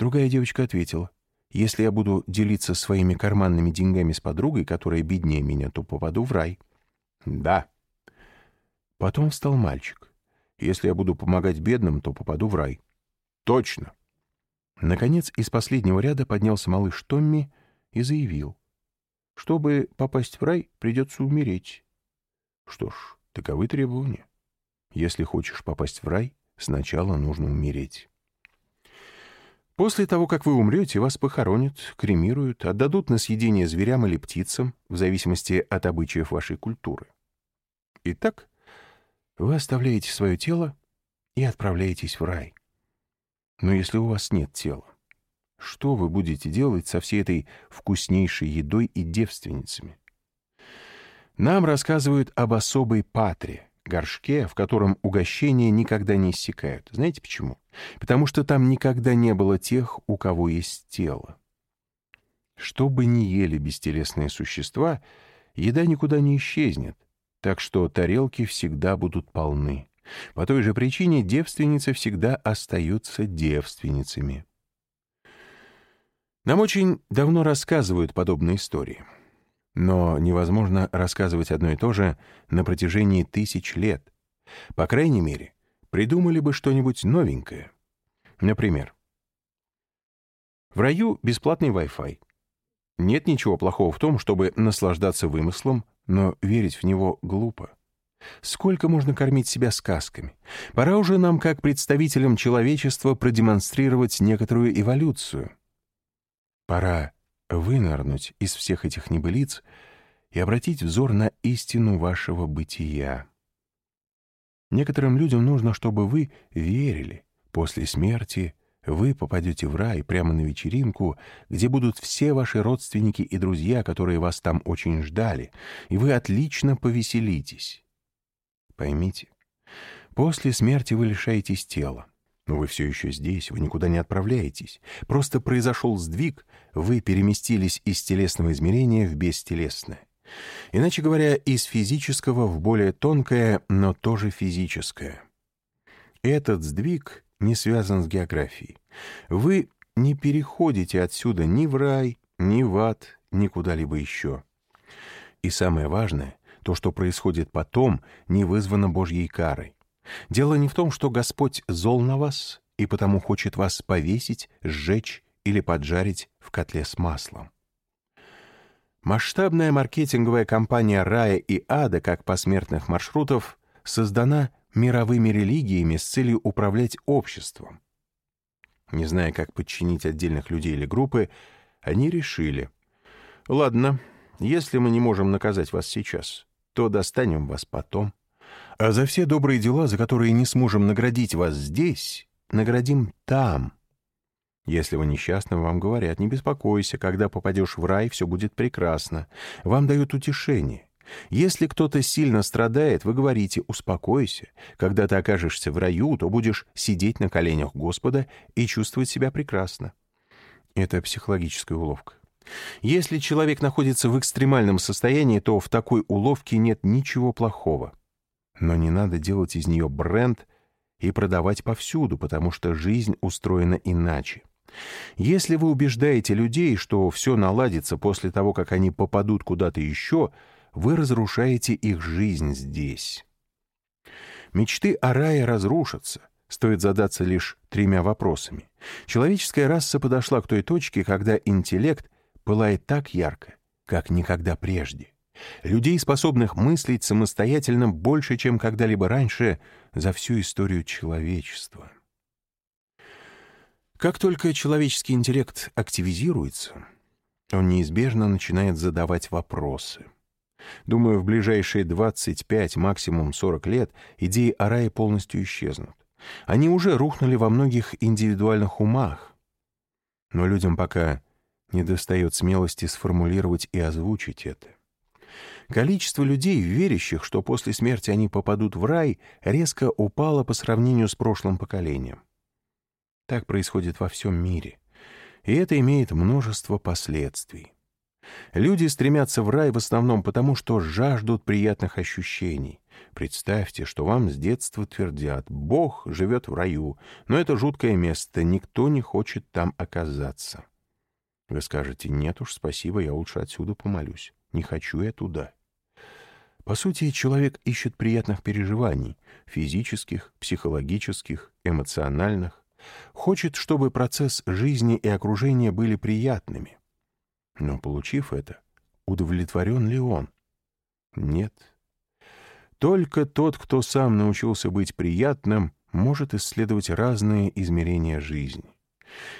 Другая девочка ответила, «Если я буду делиться своими карманными деньгами с подругой, которая беднее меня, то попаду в рай». «Да». Потом встал мальчик. «Если я буду помогать бедным, то попаду в рай». «Точно». Наконец, из последнего ряда поднялся малыш Томми и заявил, «Чтобы попасть в рай, придется умереть». Что ж, таковы требования. Если хочешь попасть в рай, сначала нужно умереть. После того, как вы умрете, вас похоронят, кремируют, отдадут на съедение зверям или птицам, в зависимости от обычаев вашей культуры. Итак, вы оставляете свое тело и отправляетесь в рай. Но если у вас нет тела, что вы будете делать со всей этой вкуснейшей едой и девственницами? Нам рассказывают об особой патре, горшке, в котором угощения никогда не иссякают. Знаете почему? Потому что там никогда не было тех, у кого есть тело. Что бы ни ели бестелесные существа, еда никуда не исчезнет, так что тарелки всегда будут полны. По той же причине девственницы всегда остаются девственницами. Нам очень давно рассказывают подобные истории. Но невозможно рассказывать одно и то же на протяжении тысяч лет. По крайней мере, придумали бы что-нибудь новенькое. Например, в раю бесплатный Wi-Fi. Нет ничего плохого в том, чтобы наслаждаться вымыслом, но верить в него глупо. Сколько можно кормить себя сказками? Пора уже нам, как представителям человечества, продемонстрировать некоторую эволюцию. Пора вынырнуть из всех этих небылиц и обратить взор на истину вашего бытия. Некоторым людям нужно, чтобы вы верили. После смерти вы попадете в рай прямо на вечеринку, где будут все ваши родственники и друзья, которые вас там очень ждали, и вы отлично повеселитесь. Поймите, после смерти вы лишаетесь тела. Но вы все еще здесь, вы никуда не отправляетесь. Просто произошел сдвиг, вы переместились из телесного измерения в бестелесное. Иначе говоря, из физического в более тонкое, но тоже физическое. Этот сдвиг не связан с географией. Вы не переходите отсюда ни в рай, ни в ад, ни куда-либо еще. И самое важное, то, что происходит потом, не вызвано Божьей карой. Дело не в том, что Господь зол на вас и потому хочет вас повесить, сжечь или поджарить в котле с маслом. Масштабная маркетинговая кампания рая и ада как посмертных маршрутов создана мировыми религиями с целью управлять обществом. Не зная, как подчинить отдельных людей или группы, они решили, «Ладно, если мы не можем наказать вас сейчас, то достанем вас потом. А за все добрые дела, за которые не сможем наградить вас здесь, наградим там». Если вы несчастны, вам говорят, не беспокойся, когда попадешь в рай, все будет прекрасно. Вам дают утешение. Если кто-то сильно страдает, вы говорите «успокойся». Когда ты окажешься в раю, то будешь сидеть на коленях Господа и чувствовать себя прекрасно. Это психологическая уловка. Если человек находится в экстремальном состоянии, то в такой уловке нет ничего плохого. Но не надо делать из нее бренд и продавать повсюду, потому что жизнь устроена иначе. Если вы убеждаете людей, что все наладится после того, как они попадут куда-то еще, вы разрушаете их жизнь здесь. Мечты о рае разрушатся. Стоит задаться лишь тремя вопросами. Человеческая раса подошла к той точке, когда интеллект пылает так ярко, как никогда прежде. Людей, способных мыслить самостоятельно больше, чем когда-либо раньше за всю историю человечества. Как только человеческий интеллект активизируется, он неизбежно начинает задавать вопросы. Думаю, в ближайшие 25, максимум 40 лет идеи о рае полностью исчезнут. Они уже рухнули во многих индивидуальных умах. Но людям пока не достает смелости сформулировать и озвучить это. Количество людей, верящих, что после смерти они попадут в рай, резко упало по сравнению с прошлым поколением. Так происходит во всем мире. И это имеет множество последствий. Люди стремятся в рай в основном потому, что жаждут приятных ощущений. Представьте, что вам с детства твердят «Бог живет в раю, но это жуткое место, никто не хочет там оказаться». Вы скажете «Нет уж, спасибо, я лучше отсюда помолюсь. Не хочу я туда». По сути, человек ищет приятных переживаний — физических, психологических, эмоциональных. Хочет, чтобы процесс жизни и окружения были приятными. Но, получив это, удовлетворен ли он? Нет. Только тот, кто сам научился быть приятным, может исследовать разные измерения жизни.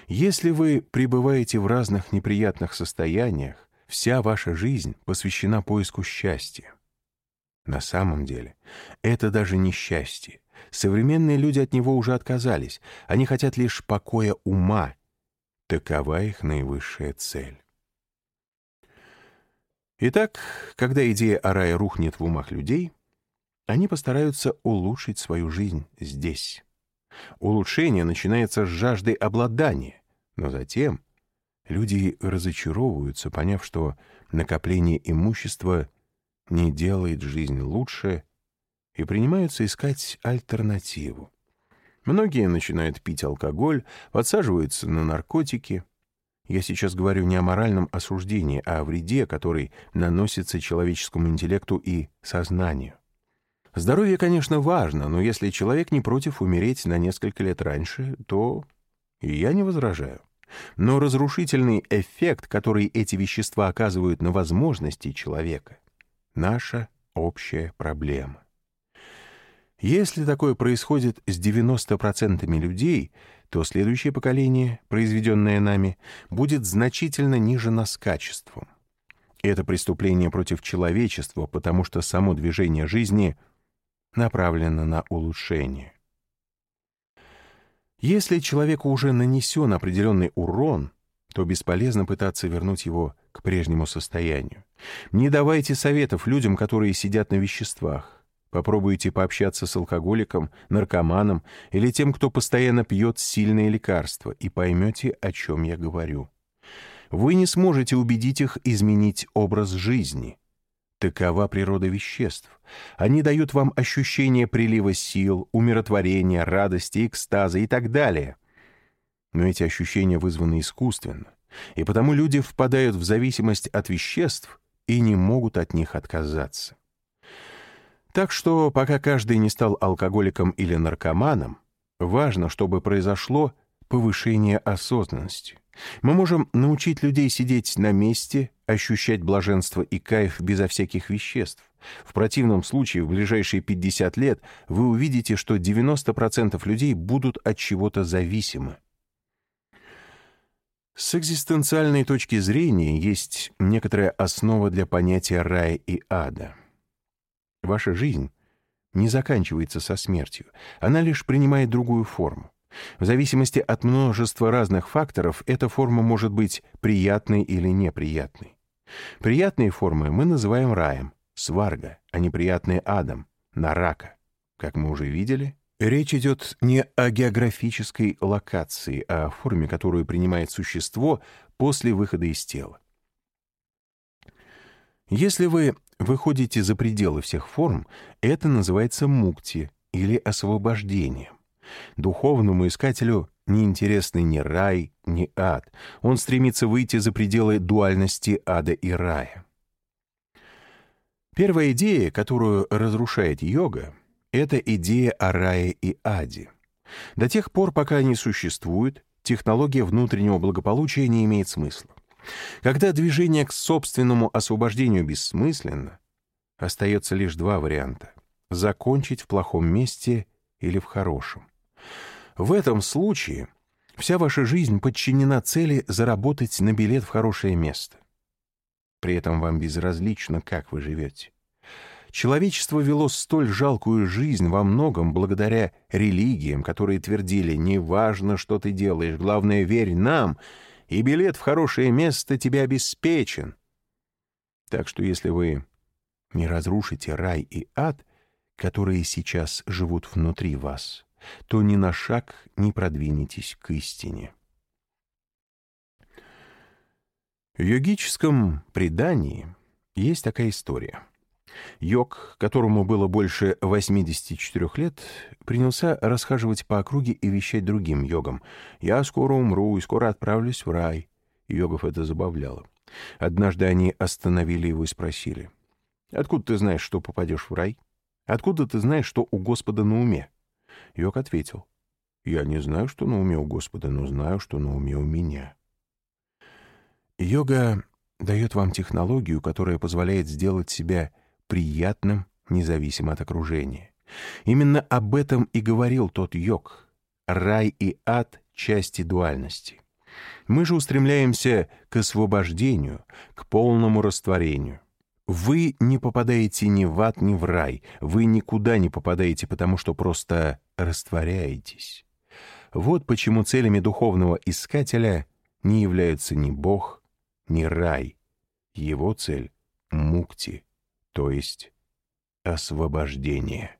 Если вы пребываете в разных неприятных состояниях, вся ваша жизнь посвящена поиску счастья. На самом деле, это даже не счастье. Современные люди от него уже отказались. Они хотят лишь покоя ума. Такова их наивысшая цель. Итак, когда идея о рае рухнет в умах людей, они постараются улучшить свою жизнь здесь. Улучшение начинается с жажды обладания, но затем люди разочаровываются, поняв, что накопление имущества не делает жизнь лучше, и принимаются искать альтернативу. Многие начинают пить алкоголь, подсаживаются на наркотики, я сейчас говорю не о моральном осуждении, а о вреде, который наносится человеческому интеллекту и сознанию. Здоровье, конечно, важно, но если человек не против умереть на несколько лет раньше, то я не возражаю. Но разрушительный эффект, который эти вещества оказывают на возможности человека, наша общая проблема. Если такое происходит с 90% людей, то следующее поколение, произведенное нами, будет значительно ниже нас качеством. Это преступление против человечества, потому что само движение жизни направлено на улучшение. Если человеку уже нанесен определенный урон, то бесполезно пытаться вернуть его к прежнему состоянию. Не давайте советов людям, которые сидят на веществах. Попробуйте пообщаться с алкоголиком, наркоманом или тем, кто постоянно пьет сильные лекарства, и поймете, о чем я говорю. Вы не сможете убедить их изменить образ жизни. Такова природа веществ. Они дают вам ощущение прилива сил, умиротворения, радости, экстаза и так далее. Но эти ощущения вызваны искусственно, и потому люди впадают в зависимость от веществ и не могут от них отказаться. Так что, пока каждый не стал алкоголиком или наркоманом, важно, чтобы произошло повышение осознанности. Мы можем научить людей сидеть на месте, ощущать блаженство и кайф безо всяких веществ. В противном случае в ближайшие 50 лет вы увидите, что 90% людей будут от чего-то зависимы. С экзистенциальной точки зрения есть некоторая основа для понятия рая и ада. Ваша жизнь не заканчивается со смертью, она лишь принимает другую форму. В зависимости от множества разных факторов эта форма может быть приятной или неприятной. Приятные формы мы называем раем, сварга, а неприятные адом, нарака. Как мы уже видели, речь идет не о географической локации, а о форме, которую принимает существо после выхода из тела. Если вы выходите за пределы всех форм, это называется мукти или освобождением. Духовному искателю не интересны ни рай, ни ад. Он стремится выйти за пределы дуальности ада и рая. Первая идея, которую разрушает йога, это идея о рае и аде. До тех пор, пока они существуют, технология внутреннего благополучия не имеет смысла. Когда движение к собственному освобождению бессмысленно, остается лишь два варианта — закончить в плохом месте или в хорошем. В этом случае вся ваша жизнь подчинена цели заработать на билет в хорошее место. При этом вам безразлично, как вы живете. Человечество вело столь жалкую жизнь во многом благодаря религиям, которые твердили «не важно, что ты делаешь, главное, верь нам», и билет в хорошее место тебе обеспечен. Так что если вы не разрушите рай и ад, которые сейчас живут внутри вас, то ни на шаг не продвинетесь к истине. В йогическом предании есть такая история. Йог, которому было больше 84 лет, принялся расхаживать по округе и вещать другим йогам. «Я скоро умру и скоро отправлюсь в рай». Йогов это забавляло. Однажды они остановили его и спросили. «Откуда ты знаешь, что попадешь в рай? Откуда ты знаешь, что у Господа на уме?» Йог ответил. «Я не знаю, что на уме у Господа, но знаю, что на уме у меня». Йога дает вам технологию, которая позволяет сделать себя приятным, независимо от окружения. Именно об этом и говорил тот йог. Рай и ад — части дуальности. Мы же устремляемся к освобождению, к полному растворению. Вы не попадаете ни в ад, ни в рай. Вы никуда не попадаете, потому что просто растворяетесь. Вот почему целями духовного искателя не являются ни Бог, ни рай. Его цель — мукти, то есть освобождение.